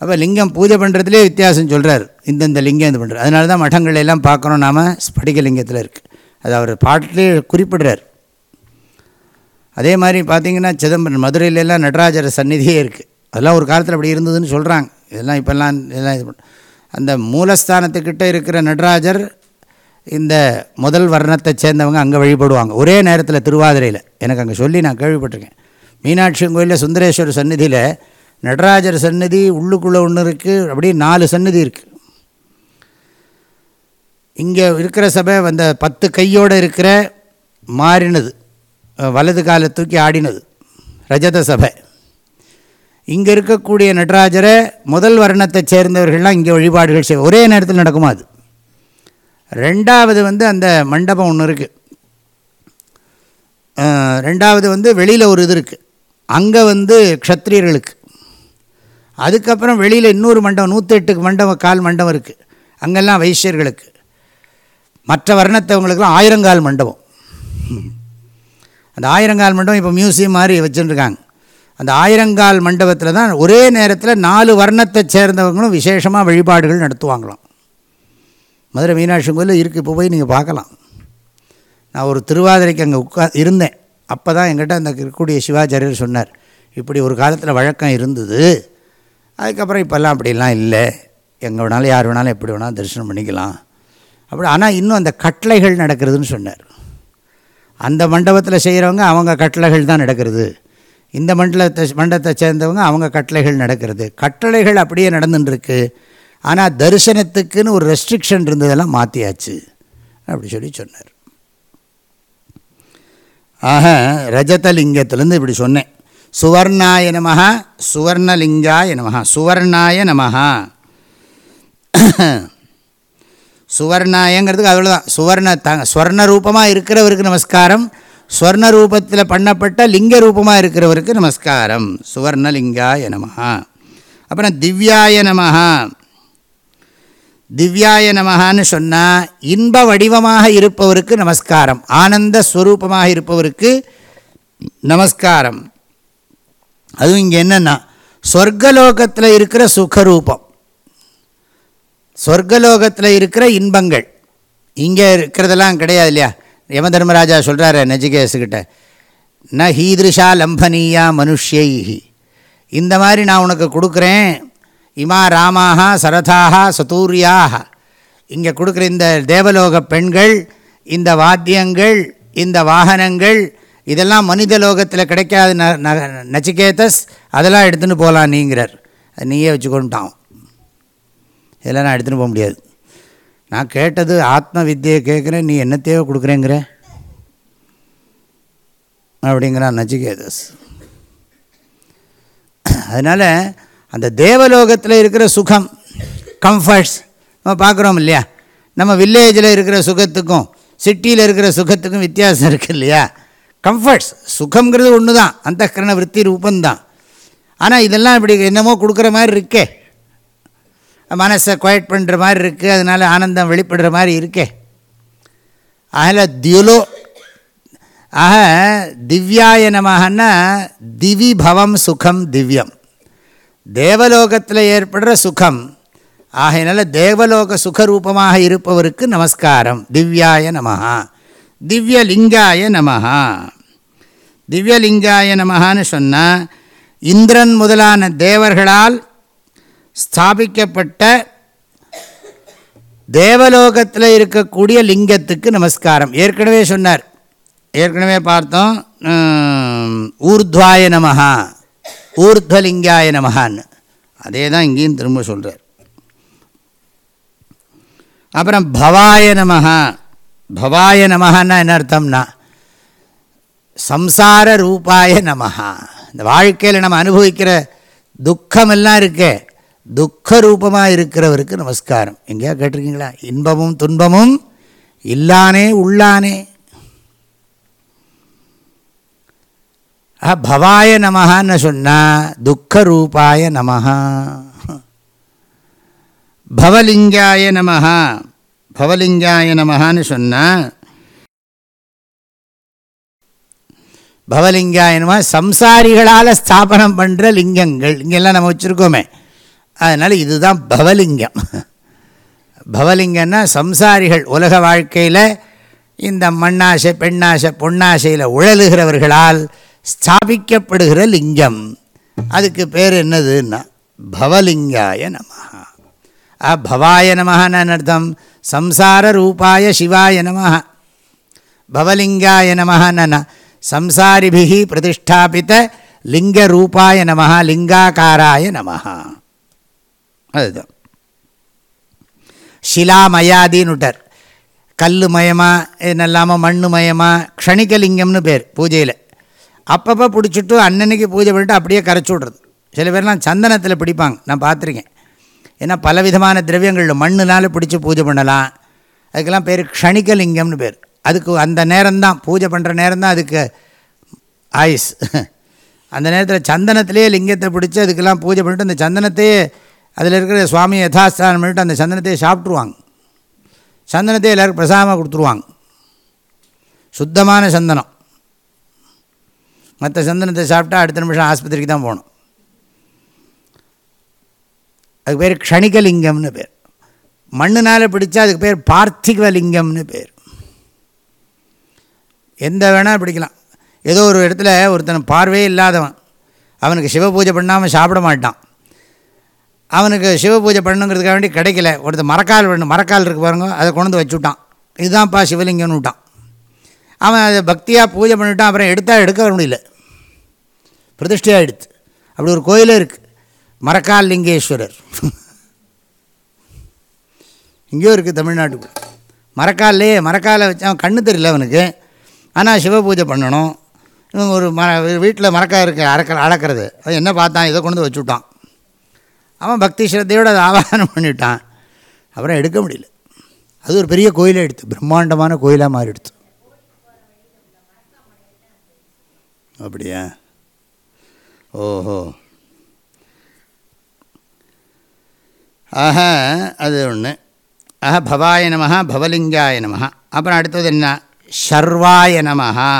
[SPEAKER 1] அப்போ லிங்கம் பூஜை பண்ணுறதுலே வித்தியாசம் சொல்கிறார் இந்தந்த லிங்கம் இது பண்ணுறார் அதனால தான் மடங்களை எல்லாம் பார்க்குறோம் நாம். ஸ்படிக லிங்கத்தில் இருக்குது அது அவர் பாட்டிலே குறிப்பிடுறார். அதே மாதிரி பார்த்திங்கன்னா சிதம்பரம் மதுரையிலெல்லாம் நடராஜர் சந்நிதியே இருக்குது அதெல்லாம் ஒரு காலத்தில் அப்படி இருந்ததுன்னு சொல்கிறாங்க இதெல்லாம் இப்போல்லாம் இதெல்லாம் இது அந்த மூலஸ்தானத்துக்கிட்ட இருக்கிற நடராஜர் இந்த முதல் வர்ணத்தை சேர்ந்தவங்க அங்கே வழிபடுவாங்க. ஒரே நேரத்தில் திருவாதிரையில். எனக்கு அங்கே சொல்லி நான் கேள்விப்பட்டிருக்கேன். மீனாட்சி கோயிலில் சுந்தரேஸ்வரர் சந்நிதியில் நடராஜர் சந்நிதி உள்ளுக்குள்ளே ஒன்று இருக்குது அப்படியே நாலு சந்நிதி இருக்குது இங்கே இருக்கிற சபை அந்த பத்து கையோடு இருக்கிற மாறினது. வலது காலை தூக்கி ஆடினது. ரஜத சபை. இங்கே இருக்கக்கூடிய நடராஜரை முதல் வர்ணத்தை சேர்ந்தவர்கள்லாம் இங்கே வழிபாடுகள் செய் ஒரே நேரத்தில் நடக்குமா அது? ரெண்டாவது வந்து அந்த மண்டபம் ஒன்று இருக்குது ரெண்டாவது வந்து வெளியில் ஒரு இது இருக்குது அங்கே வந்து க்ஷத்ரியர்களுக்கு. அதுக்கப்புறம் வெளியில் இன்னொரு மண்டபம் நூற்றெட்டுக்கு மண்டபம் கால் மண்டபம் இருக்குது அங்கெல்லாம் வைசியர்களுக்கு மற்ற வர்ணத்தவங்களுக்கெல்லாம் ஆயிரங்கால் மண்டபம். அந்த ஆயிரங்கால் மண்டபம் இப்போ மியூசியம் மாதிரி வச்சுருக்காங்க அந்த ஆயிரங்கால் மண்டபத்தில் தான் ஒரே நேரத்தில் நாலு வர்ணத்தை சேர்ந்தவங்களும் விசேஷமாக வழிபாடுகள் நடத்துவாங்களாம். மதுரை மீனாட்சி கோயிலில் இருக்குது இப்போ போய் நீங்கள் பார்க்கலாம். நான் ஒரு திருவாதிரைக்கு அங்கே உட்கா இருந்தேன். அப்போ தான் எங்கிட்ட அந்த இருக்கக்கூடிய சிவாச்சாரியர் சொன்னார் இப்படி ஒரு காலத்தில் வழக்கம் இருந்தது அதுக்கப்புறம் இப்போல்லாம் அப்படிலாம் இல்லை. எங்கே வேணாலும் யார் வேணாலும் எப்படி வேணாலும் தரிசனம் பண்ணிக்கலாம். அப்படி ஆனால் இன்னும் அந்த கட்டளைகள் நடக்கிறதுன்னு சொன்னார். அந்த மண்டபத்தில் செய்கிறவங்க அவங்க கட்டளைகள் தான் நடக்கிறது. இந்த மண்டலத்தை மண்டலத்தை சேர்ந்தவங்க அவங்க கட்டளைகள் நடக்கிறது. கட்டளைகள் அப்படியே நடந்துட்டுருக்கு. ஆனால் தரிசனத்துக்குன்னு ஒரு ரெஸ்ட்ரிக்ஷன் இருந்ததெல்லாம் மாற்றியாச்சு அப்படி சொல்லி சொன்னார். ஆக ரஜதலிங்கத்திலேருந்து இப்படி சொன்னேன். சுவர்ணாய நம சுவர்ணலிங்காய நம சுவர்ணாய நம சுவர்ணாயங்கிறதுக்கு அவ்வளோதான் சுவர்ண த ஸ்வர்ண ரூபமாக இருக்கிறவருக்கு நமஸ்காரம் ஸ்வர்ண ரூபத்தில் பண்ணப்பட்ட லிங்க ரூபமாக இருக்கிறவருக்கு நமஸ்காரம். சுவர்ணலிங்காய நம அப்புறம் திவ்யாய நம திவ்யாய நமகான்னு சொன்னால் இன்ப வடிவமாக இருப்பவருக்கு நமஸ்காரம் ஆனந்த ஸ்வரூபமாக இருப்பவருக்கு நமஸ்காரம். அதுவும் இங்கே என்னென்னா சொர்க்கலோகத்தில் இருக்கிற சுகரூபம். சொர்க்கலோகத்தில் இருக்கிற இன்பங்கள். இங்கே இருக்கிறதெல்லாம் கிடையாது இல்லையா? யம தர்மராஜா சொல்கிறாரு நஜிகேசுக்கிட்ட ந ஹீதிருஷா லம்பனீயா மனுஷ்யைஹி. இந்த மாதிரி நான் உனக்கு கொடுக்குறேன். இமா ராமாக சரதாக சதூரியாக இங்கே கொடுக்குற இந்த தேவலோக பெண்கள் இந்த வாத்தியங்கள் இந்த வாகனங்கள் இதெல்லாம் மனித லோகத்தில் கிடைக்காத. ந ந- நச்சிகேதஸ் அதெல்லாம் எடுத்துன்னு போகலாம் நீங்கிறார் அது நீயே வச்சுக்கொண்டான் இதெல்லாம் நான் எடுத்துன்னு போக முடியாது. நான் கேட்டது ஆத்ம வித்தியை கேட்குறேன் நீ என்ன தேவை கொடுக்குறேங்கிற. அப்படிங்கிறான் நச்சிகேதஸ். அதனால் அந்த தேவலோகத்தில் இருக்கிற சுகம் கம்ஃபர்ட்ஸ் நம்ம பார்க்குறோம் இல்லையா? நம்ம வில்லேஜில் இருக்கிற சுகத்துக்கும் சிட்டியில் இருக்கிற சுகத்துக்கும் வித்தியாசம் இருக்குது இல்லையா? கம்ஃபர்ட்ஸ் சுகங்கிறது ஒன்று தான் அந்த கரண விற்பி ரூபந்தான் ஆனால் இதெல்லாம் இப்படி என்னமோ கொடுக்குற மாதிரி இருக்கே. மனசை குவைட் பண்ணுற மாதிரி இருக்குது அதனால் ஆனந்தம் வெளிப்படுற மாதிரி இருக்கே. அதில் தியுலோ ஆக திவ்யாய நமகன்னா திவி பவம் சுகம் திவ்யம். தேவலோகத்தில் ஏற்படுற சுகம். ஆகையினால தேவலோக சுகரூபமாக இருப்பவருக்கு நமஸ்காரம். திவ்யாய நமகா திவ்யலிங்காய நமஹா. திவ்யலிங்காய நமஹான்னு சொன்னால் இந்திரன் முதலான தேவர்களால் ஸ்தாபிக்கப்பட்ட தேவலோகத்தில் இருக்கக்கூடிய லிங்கத்துக்கு நமஸ்காரம். ஏற்கனவே சொன்னார். ஏற்கனவே பார்த்தோம் ஊர்த்வாய நமஹா ஊர்த்வலிங்காய நமகான்னு அதே தான் இங்கேயும் திரும்ப சொல்கிறார் அப்புறம் பவாய நமஹா. பவாய நமஹான்னா என்ன அர்த்தம்னா சம்சார ரூபாய நமஹா. இந்த வாழ்க்கையில் நம்ம அனுபவிக்கிற துக்கமெல்லாம் இருக்கே துக்க ரூபமாக இருக்கிறவருக்கு நமஸ்காரம். எங்கேயா கேட்டிருக்கீங்களா? இன்பமும் துன்பமும் இல்லானே உள்ளானே. ஆ, பவாய நமஹான்னு சொன்னால் துக்க ரூபாய நமஹா. பவலிங்காய நமகா பவலிங்காய நமகான்னு சொன்னால் பவலிங்காய சம்சாரிகளால் ஸ்தாபனம் பண்ணுற லிங்கங்கள். இங்கெல்லாம் நம்ம வச்சுருக்கோமே. அதனால் இதுதான் பவலிங்கம். பவலிங்கன்னா சம்சாரிகள் உலக வாழ்க்கையில் இந்த மண்ணாசை பெண்ணாசை பொன்னாசையில் உழலுகிறவர்களால் ஸ்தாபிக்கப்படுகிற லிங்கம். அதுக்கு பேர் என்னதுன்னா பவலிங்காய நமகா ஆ பவாய நமஹான்னு அர்த்தம் சம்சார ரூபாய சிவாய நம பவலிங்காய நமஹான்னா சம்சாரிபிகி பிரதிஷ்டாபித லிங்க ரூபாய நம லிங்காக்காராய நம அதுதான். ஷிலாமயாதின்னுட்டர் கல் மயமாக என்னெல்லாமல் மண்ணு மயமாக க்ஷணிகலிங்கம்னு பேர் பூஜையில் அப்பப்போ பிடிச்சிட்டு அன்னன்னைக்கு பூஜை பண்ணிட்டு அப்படியே கரைச்சி விட்றது சில பேர்லாம் சந்தனத்தில் பிடிப்பாங்க நான் பார்த்துருக்கேன் ஏன்னா பலவிதமான திரவியங்கள் மண்ணுனால பிடிச்சி பூஜை பண்ணலாம். அதுக்கெல்லாம் பேர் க்ஷணிகலிங்கம்னு பேர். அதுக்கு அந்த நேரம்தான் பூஜை பண்ணுற நேரம்தான் அதுக்கு ஆயுஸ். அந்த நேரத்தில் சந்தனத்திலேயே லிங்கத்தை பிடிச்சி அதுக்கெல்லாம் பூஜை பண்ணிட்டு அந்த சந்தனத்தையே அதில் இருக்கிற சுவாமி யதாஸ்தானம் பண்ணிட்டு அந்த சந்தனத்தையே சாப்பிட்ருவாங்க சந்தனத்தையே எல்லோருக்கும் பிரசாதமாக கொடுத்துருவாங்க. சுத்தமான சந்தனம். மற்ற சந்தனத்தை சாப்பிட்டா அடுத்த நிமிஷம் ஆஸ்பத்திரிக்கு தான் போகணும். அதுக்கு பேர் க்ஷணிகலிங்கம்னு பேர். மண்ணுனால் பிடிச்சா அதுக்கு பேர் பார்த்திகலிங்கம்னு பேர். எந்த வேணால் பிடிக்கலாம். ஏதோ ஒரு இடத்துல ஒருத்தன் பார்வையே இல்லாதவன். அவனுக்கு சிவ பூஜை பண்ணாமல் சாப்பிட மாட்டான். அவனுக்கு சிவ பூஜை பண்ணுங்கிறதுக்காக வேண்டி கிடைக்கல. ஒருத்தர் மரக்கால் வேணும் மரக்கால் இருக்கு பாருங்க அதை கொண்டு வந்து வச்சுட்டான். இதுதான்ப்பா சிவலிங்கம்னு விட்டான். அவன் அதை பக்தியாக பூஜை பண்ணிவிட்டான் அப்புறம் எடுத்தால் எடுக்க வர முடியல. பிரதிஷ்டையாக எடுத்து அப்படி ஒரு கோயிலே இருக்குது மரக்கால் லிங்கேஸ்வரர். இங்கேயும் இருக்குது தமிழ்நாட்டுக்கு. மரக்கால்லையே மரக்காலை வச்சு அவன் கண்ணு தெரியல அவனுக்கு. ஆனால் சிவ பூஜை பண்ணணும். இவன் ஒரு ம வீட்டில் மரக்காய் இருக்கு அறக்க அளக்கிறது. அவன் என்ன பார்த்தான்? இதை கொண்டு வந்து வச்சுட்டான். அவன் பக்தி ஸ்ரத்தையோடு அதை ஆவாகனம் பண்ணிட்டான். அப்புறம் எடுக்க முடியல. அது ஒரு பெரிய கோயிலாக எடுத்து பிரம்மாண்டமான கோயிலாக மாறி எடுத்து அப்படியா? ஓஹோ. ஆக அது ஒன்று ஆஹ பவாய நமஹா பவலிங்காய நமஹா. அப்புறம் அடுத்தது என்ன? ஷர்வாய நமஹா.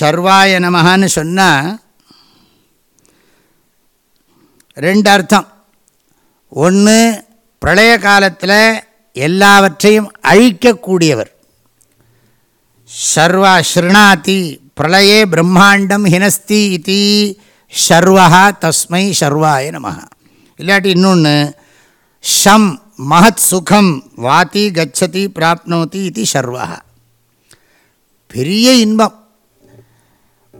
[SPEAKER 1] ஷர்வாய நமஹான்னு சொன்னால் ரெண்டு அர்த்தம். ஒன்று பிரளய காலத்தில் எல்லாவற்றையும் அழிக்கக்கூடியவர். ஷர்வா ஸ்ருணாதி பிரளயே பிரம்மாண்டம் ஹினஸ்தி இது ஷர்வா தஸ்மை ஷர்வாய நமஹா. இல்லாட்டி இன்னொன்று ஷம் மகத் சுகம் வாத்தி கச்சதி பிராப்னோதி இது ஷர்வா பெரிய இன்பம்.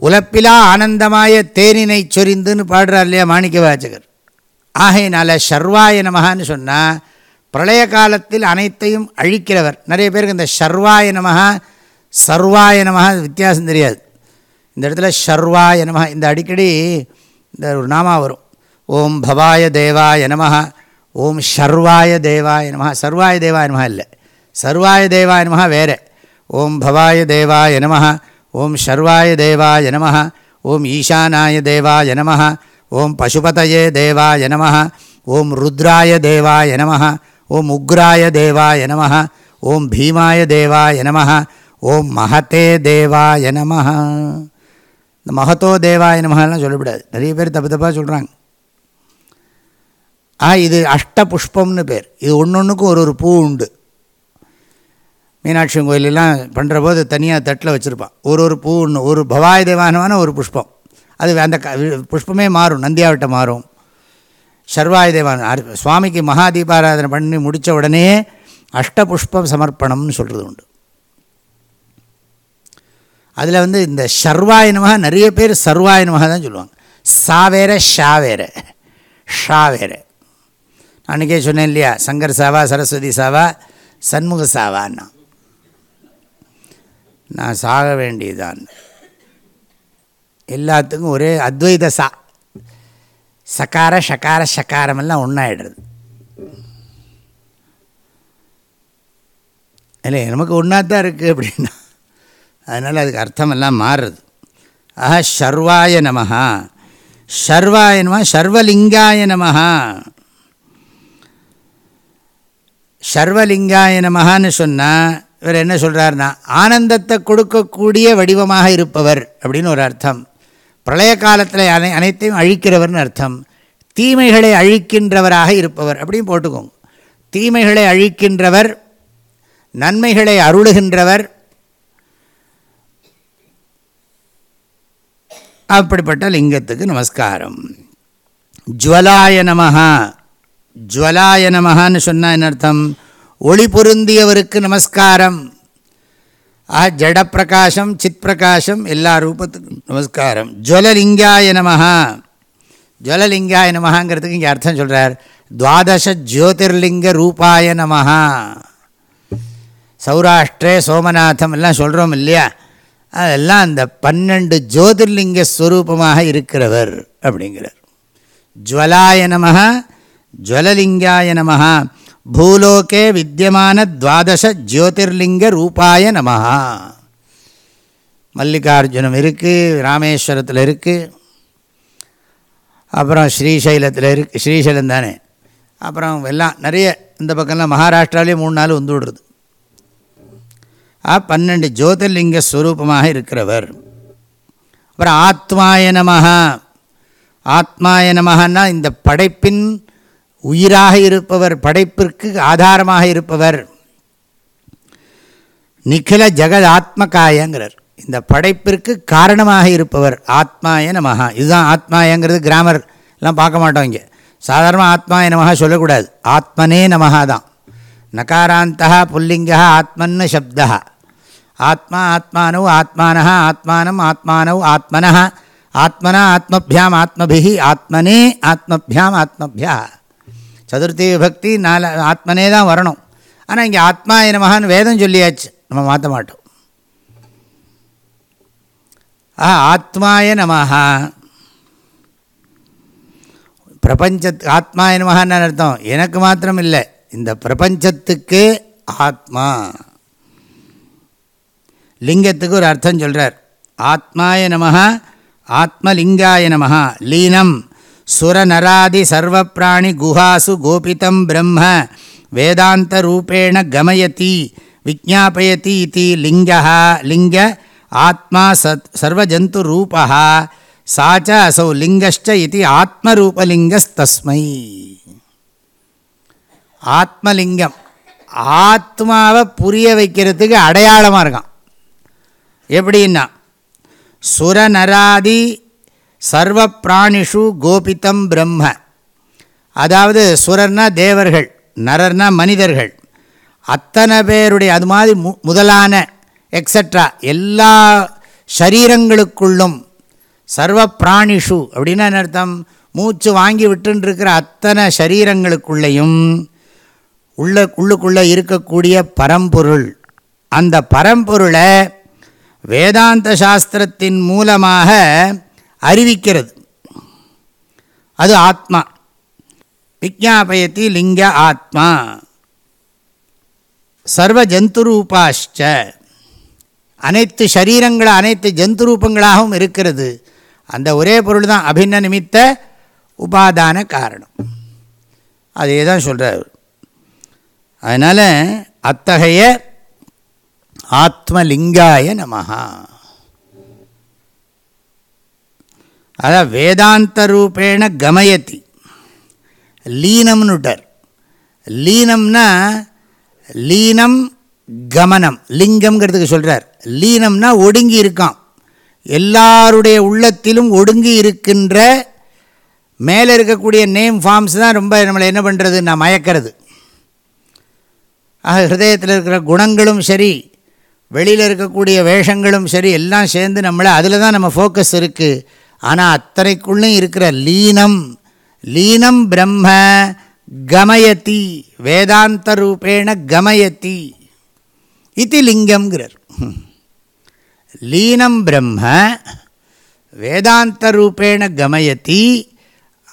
[SPEAKER 1] உலப்பிலா ஆனந்தமாய தேனினை சொரிந்துன்னு பாடுறார் இல்லையா மாணிக்க வாச்சகர் ஆகையினால சர்வாய நமகான்னு சொன்னால் பிரளய காலத்தில் அனைத்தையும் அழிக்கிறவர். நிறைய பேருக்கு இந்த சர்வாய நமகா சர்வாய நமகா வித்தியாசம் தெரியாது. இந்த இடத்துல சர்வாய நமகா இந்த அடிக்கடி இந்த ஒரு நாமா வரும். ஓம் பவாய தேவாய நமஹா ஓம் ஷர்வாய தேவாய நமஹா சர்வாய தேவாய நமஹா இல்லை சர்வாய தேவாய நமஹா வேறு ஓம் பவாய தேவாய நமஹா ஓம் ஷர்வாய தேவாய நமஹ ஓம் ஈசானாய தேவாய நமஹ ஓம் பசுபதயே தேவாய நமஹ ஓம் ருத்ராய தேவாய நமஹ ஓம் உக்ராய தேவாய நமஹ ஓம் பீமாய தேவாய நமஹ ஓம் மகத்தே தேவாய நமஹ இந்த மகத்தோ தேவாய நமஹெல்லாம் சொல்லக்கூடாது நிறைய பேர் தப்பு தப்பாக சொல்கிறாங்க ஆ இது அஷ்ட புஷ்பம்னு பேர். இது ஒன்று ஒன்றுக்கும் ஒரு ஒரு பூ உண்டு. மீனாட்சி கோயிலெல்லாம் பண்ணுற போது தனியாக தட்டில் வச்சுருப்பான். ஒரு ஒரு பூ ஒன்று ஒரு பவாயுதேவானமான ஒரு புஷ்பம். அது அந்த க புஷ்பமே மாறும் நந்தியாவிட்ட மாறும். சர்வாயுதேவான சுவாமிக்கு மகாதீபாராதனை பண்ணி முடித்த உடனே அஷ்டபுஷ்பம் சமர்ப்பணம்னு சொல்கிறது உண்டு. அதில் வந்து இந்த சர்வாயனமாக நிறைய பேர் சர்வாயுனமாக தான் சொல்லுவாங்க. சாவேர ஷாவேர ஷா அன்றைக்கே சொன்னேன் இல்லையா சங்கர் சாவா சரஸ்வதி சாவா சண்முக சாவான்னா. நான் சாக வேண்டியதான் எல்லாத்துக்கும் ஒரே அத்வைத சா. சகார ஷகார ஷகாரமெல்லாம் ஒன்றாயிடுறது இல்லை நமக்கு ஒன்றா தான் இருக்குது அப்படின்னா அதனால் அதுக்கு அர்த்தமெல்லாம் மாறுறது. ஆஹா ஷர்வாய நமஹா. ஷர்வாய நம ஷர்வலிங்காய நமஹா. சர்வலிங்காய நமகான்னு சொன்னால் இவர் என்ன சொல்கிறாருன்னா ஆனந்தத்தை கொடுக்கக்கூடிய வடிவமாக இருப்பவர் அப்படின்னு ஒரு அர்த்தம். பிரளய காலத்தில் அனை அனைத்தையும் அழிக்கிறவர்னு அர்த்தம். தீமைகளை அழிக்கின்றவராக இருப்பவர் அப்படின்னு போட்டுக்கோங்க. தீமைகளை அழிக்கின்றவர் நன்மைகளை அருளுகின்றவர் அப்படிப்பட்ட லிங்கத்துக்கு நமஸ்காரம். ஜுவலாய நமகா ஜுவலாய நமகான்னு சொன்னால் என்ன அர்த்தம்? ஒளி பொருந்தியவருக்கு நமஸ்காரம். ஆ ஜடப்பிரகாசம் சித் பிரகாசம் எல்லா ரூபத்துக்கும் நமஸ்காரம். ஜுவலலிங்காய நமஹா. ஜுவலலிங்காய நமஹாங்கிறதுக்கு இங்கே அர்த்தம் சொல்கிறார் துவாதச ஜோதிர்லிங்க ரூபாய நமஹா. சௌராஷ்டிரே சோமநாதம் எல்லாம் சொல்கிறோம் இல்லையா? அதெல்லாம் அந்த பன்னெண்டு ஜோதிர்லிங்க ஸ்வரூபமாக இருக்கிறவர் அப்படிங்கிறார். ஜுவலாய நம ஜுவலலிங்காய நம பூலோகே வித்தியமான துவாதச ஜோதிர்லிங்க ரூபாய நம மல்லிகார்ஜுனம் இருக்குது ராமேஸ்வரத்தில் இருக்குது அப்புறம் ஸ்ரீசைலத்தில் இருக்குது ஸ்ரீசைலம் தானே. அப்புறம் எல்லாம் நிறைய இந்த பக்கம்லாம் மகாராஷ்டிராலேயே மூணு நாள் வந்து விடுறது. ஆ பன்னெண்டு ஜோதிர்லிங்க ஸ்வரூபமாக இருக்கிறவர். அப்புறம் ஆத்மாய நமஹ. ஆத்மாய நமஹன்னா இந்த படைப்பின் உயிராக இருப்பவர் படைப்பிற்கு ஆதாரமாக இருப்பவர். நிகில ஜெகத் ஆத்மகாயங்கிறார் இந்த படைப்பிற்கு காரணமாக இருப்பவர் ஆத்மாய நமஹா. இதுதான் ஆத்மாயங்கிறது கிராமர் எல்லாம் பார்க்க மாட்டோம் இங்கே. சாதாரண ஆத்மாய நமஹா சொல்லக்கூடாது. ஆத்மனே நமஹா தான். நகாராந்தா புல்லிங்கா ஆத்மன்னு சப்தா ஆத்மா ஆத்மானவ் ஆத்மான ஆத்மானம் ஆத்மானவ் ஆத்மன ஆத்மனா ஆத்மபியாம் ஆத்மபிஹி. ஆத்மனே ஆத்மபியாம் ஆத்மபியா. சதுர்த்தி விபக்தி நாலு ஆத்மனே தான் வரணும். ஆனால் இங்கே ஆத்மாய நமகான்னு வேதம் சொல்லியாச்சு. நம்ம மாற்ற மாட்டோம். ஆ ஆத்மாய நமஹா. பிரபஞ்சத்து ஆத்மா நமகான்னு அர்த்தம். எனக்கு மாத்திரம் இல்லை. இந்த பிரபஞ்சத்துக்கு ஆத்மா. லிங்கத்துக்கு ஒரு அர்த்தம் சொல்கிறார் ஆத்மாய நமஹா ஆத்மலிங்காய நமஹா லீனம். சுரநராதி சர்வப்பிராணி குஹாசு கோபிதம் பிரம்ம. வேதாந்த ரூபேண கமயதி விஜாபயதி இது லிங்க லிங்க ஆத்மா சத் சர்வஜந்து ரூபா சாச்ச அசௌ லிங்கஷ்ட இது ஆத்மரூபலிங்கஸ்தஸ்மை. ஆத்மலிங்கம் ஆத்மாவை புரிய வைக்கிறதுக்கு அடையாளமாக இருக்கான். எப்படின்னா சுரநராதி சர்வ பிராணிஷு கோபித்தம் பிரம்ம. அதாவது சுரர்னா தேவர்கள் நரர்னா மனிதர்கள். அத்தனை பேருடைய அது மாதிரி மு முதலான எக்ஸட்ரா எல்லா சரீரங்களுக்குள்ளும் சர்வ பிராணிஷு அப்படின்னா என்ன அர்த்தம்? மூச்சு வாங்கி விட்டுருக்கிற அத்தனை சரீரங்களுக்குள்ளேயும் உள்ள உள்ளுக்குள்ளே இருக்கக்கூடிய பரம்பொருள். அந்த பரம்பொருளை வேதாந்த சாஸ்திரத்தின் மூலமாக அறிவிக்கிறது. அது ஆத்மா. விஜாபயத்தி லிங்க ஆத்மா. சர்வ ஜந்துரூபாஷ்ட அனைத்து சரீரங்கள் அனைத்து ஜந்து ரூபங்களாகவும் இருக்கிறது. அந்த ஒரே பொருள் தான் அபின்ன நிமித்த உபாதான காரணம். அதே தான் சொல்கிறார் அதனால் அத்தகைய ஆத்மலிங்காய நமகா அதான் வேதாந்த ரூபேண கமயத்தி லீனம்னுட்டார் லீனம்னா லீனம் கமனம். லிங்கம்ங்கிறதுக்கு சொல்கிறார் லீனம்னா ஒடுங்கி இருக்கான் எல்லாருடைய உள்ளத்திலும் ஒடுங்கி இருக்கின்ற மேலே இருக்கக்கூடிய நேம் ஃபார்ம்ஸ் தான் ரொம்ப நம்மளை என்ன பண்ணுறது நான் மயக்கிறது. ஆக ஹிருதயத்தில் இருக்கிற குணங்களும் சரி வெளியில் இருக்கக்கூடிய வேஷங்களும் சரி எல்லாம் சேர்ந்து நம்மளை அதில் தான் நம்ம ஃபோக்கஸ் இருக்குது ஆனால் அத்தனைக்குள்ளே இருக்கிற லீனம் லீனம் பிரம்ம கமயத்தி வேதாந்த ரூபேண கமயத்தி இது லிங்கம்ங்கிறார். லீனம் பிரம்ம வேதாந்த ரூபேண கமயத்தி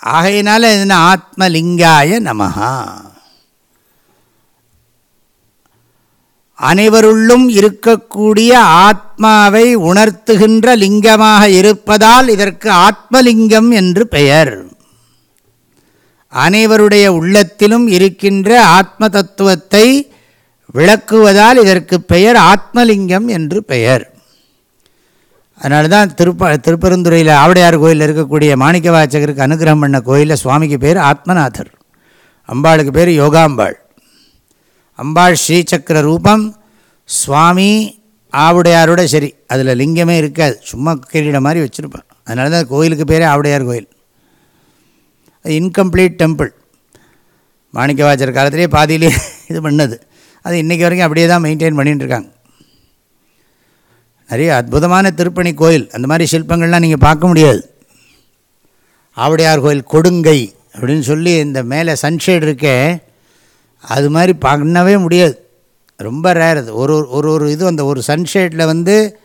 [SPEAKER 1] ஆகையினால என்ன ஆத்மலிங்காய நமகா அனைவருள்ளும் இருக்கக்கூடிய ஆத்மாவை உணர்த்துகின்ற லிங்கமாக இருப்பதால் இதற்கு ஆத்மலிங்கம் என்று பெயர். அனைவருடைய உள்ளத்திலும் இருக்கின்ற ஆத்ம தத்துவத்தை விளக்குவதால் இதற்கு பெயர் ஆத்மலிங்கம் என்று பெயர். அதனால தான் திருப்ப திருப்பெருந்துறையில் ஆவடையார் கோயிலில் இருக்கக்கூடிய மாணிக்க வாச்சகருக்கு அனுகிரகம் பண்ண கோயிலில் சுவாமிக்கு பேர் ஆத்மநாதர். அம்பாளுக்கு பேர் யோகாம்பாள். அம்பாள் ஸ்ரீசக்கர ரூபம் சுவாமி ஆவுடையாரோட சரி அதில் லிங்கமே இருக்காது. சும்மா கிரீட மாதிரி வச்சுருப்பேன். அதனால தான் கோயிலுக்கு பேரே ஆவுடையார் கோயில். அது இன்கம்ப்ளீட் டெம்பிள் மாணிக்கவாச்சர் காலத்திலே பாதியிலே இது பண்ணது. அது இன்றைக்கி வரைக்கும் அப்படியே தான் மெயின்டைன் பண்ணிட்டுருக்காங்க நிறைய அற்புதமான திருப்பணி கோயில். அந்த மாதிரி சிற்பங்கள்லாம் நீங்கள் பார்க்க முடியாது. ஆவுடையார் கோயில் கொடுங்கை அப்படின்னு சொல்லி இந்த மேலே சன்ஷேட் இருக்கே அது மாதிரி பண்ணவே முடியாது. ரொம்ப ரேர் அது. ஒரு ஒரு ஒரு இது அந்த ஒரு சன்ஷேட்டில் வந்து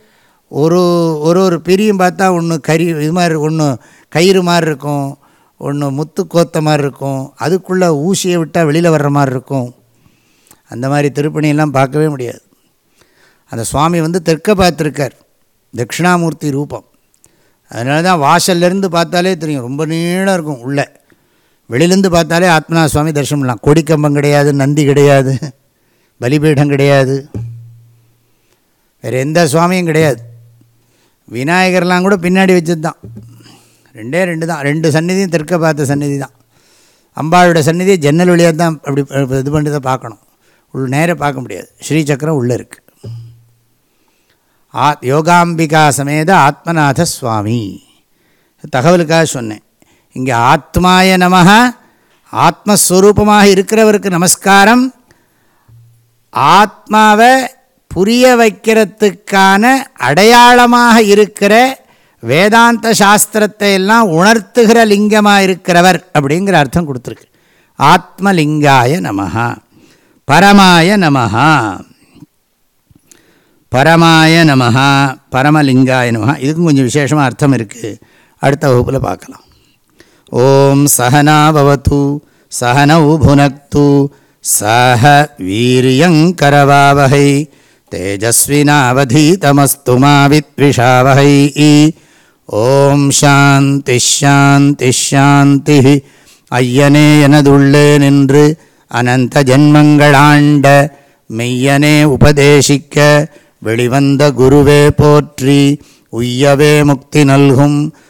[SPEAKER 1] ஒரு ஒரு ஒரு பிரியும் பார்த்தா ஒன்று கறி இது மாதிரி ஒன்று கயிறு மாதிரி இருக்கும். ஒன்று முத்து கோத்த மாதிரி இருக்கும். அதுக்குள்ளே ஊசியை விட்டால் வெளியில் வர்ற மாதிரி இருக்கும். அந்த மாதிரி திருப்பணியெல்லாம் பார்க்கவே முடியாது. அந்த சுவாமி வந்து தெற்க பார்த்துருக்கார். தட்சிணாமூர்த்தி ரூபம். அதனால தான் வாசல்லேருந்து பார்த்தாலே தெரியும். ரொம்ப நீளம் இருக்கும் உள்ளே. வெளியிலேருந்து பார்த்தாலே ஆத்மனா சுவாமி தரிசனம் பண்ணலாம் கொடிக்கம்பம் கிடையாது நந்தி கிடையாது பலிபீடம் கிடையாது. வேறு எந்த சுவாமியும் கிடையாது. விநாயகர்லாம் கூட பின்னாடி வச்சது தான் ரெண்டே ரெண்டு தான் ரெண்டு சந்நிதியும் தெற்க பார்த்த சந்நிதி தான் அம்பாளோட சந்நிதியை ஜன்னல் வழியாக தான் அப்படி இது பண்ணி தான் பார்க்கணும். உள் நேராக பார்க்க முடியாது. ஸ்ரீசக்கரம் உள்ளே இருக்குது ஆ யோகாம்பிகா சமேத ஆத்மநாத சுவாமி தகவலுக்காக சொன்னேன். இங்கே ஆத்மாய நமக ஆத்மஸ்வரூபமாக இருக்கிறவருக்கு நமஸ்காரம். ஆத்மாவை புரிய வைக்கிறதுக்கான அடையாளமாக இருக்கிற வேதாந்த சாஸ்திரத்தை எல்லாம் உணர்த்துகிற லிங்கமாக இருக்கிறவர் அப்படிங்கிற அர்த்தம் கொடுத்துருக்கு. ஆத்மலிங்காய நமஹா பரமாய நமஹா பரமாய நமஹா பரமலிங்காய நமஹா. இதுக்கும் கொஞ்சம் விசேஷமாக அர்த்தம் இருக்குது அடுத்த வகுப்பில் பார்க்கலாம். ஓம் சகனாபவத்து சகனௌ புனக்து சஹ வீரியங்கரவாவகை தேஜஸ்வினாவதீதமஸ்து மா வித்விஷாவகை. ஓம் சாந்தி ஷாந்தி ஷாந்தி ஐயனே எனதுள்ளே நின்று அனந்த ஜென்மங்களாண்ட மெய்யனே உபதேசிக்க வெளிவந்த குருவே போற்றி உய்யவே முக்தி நல்கும்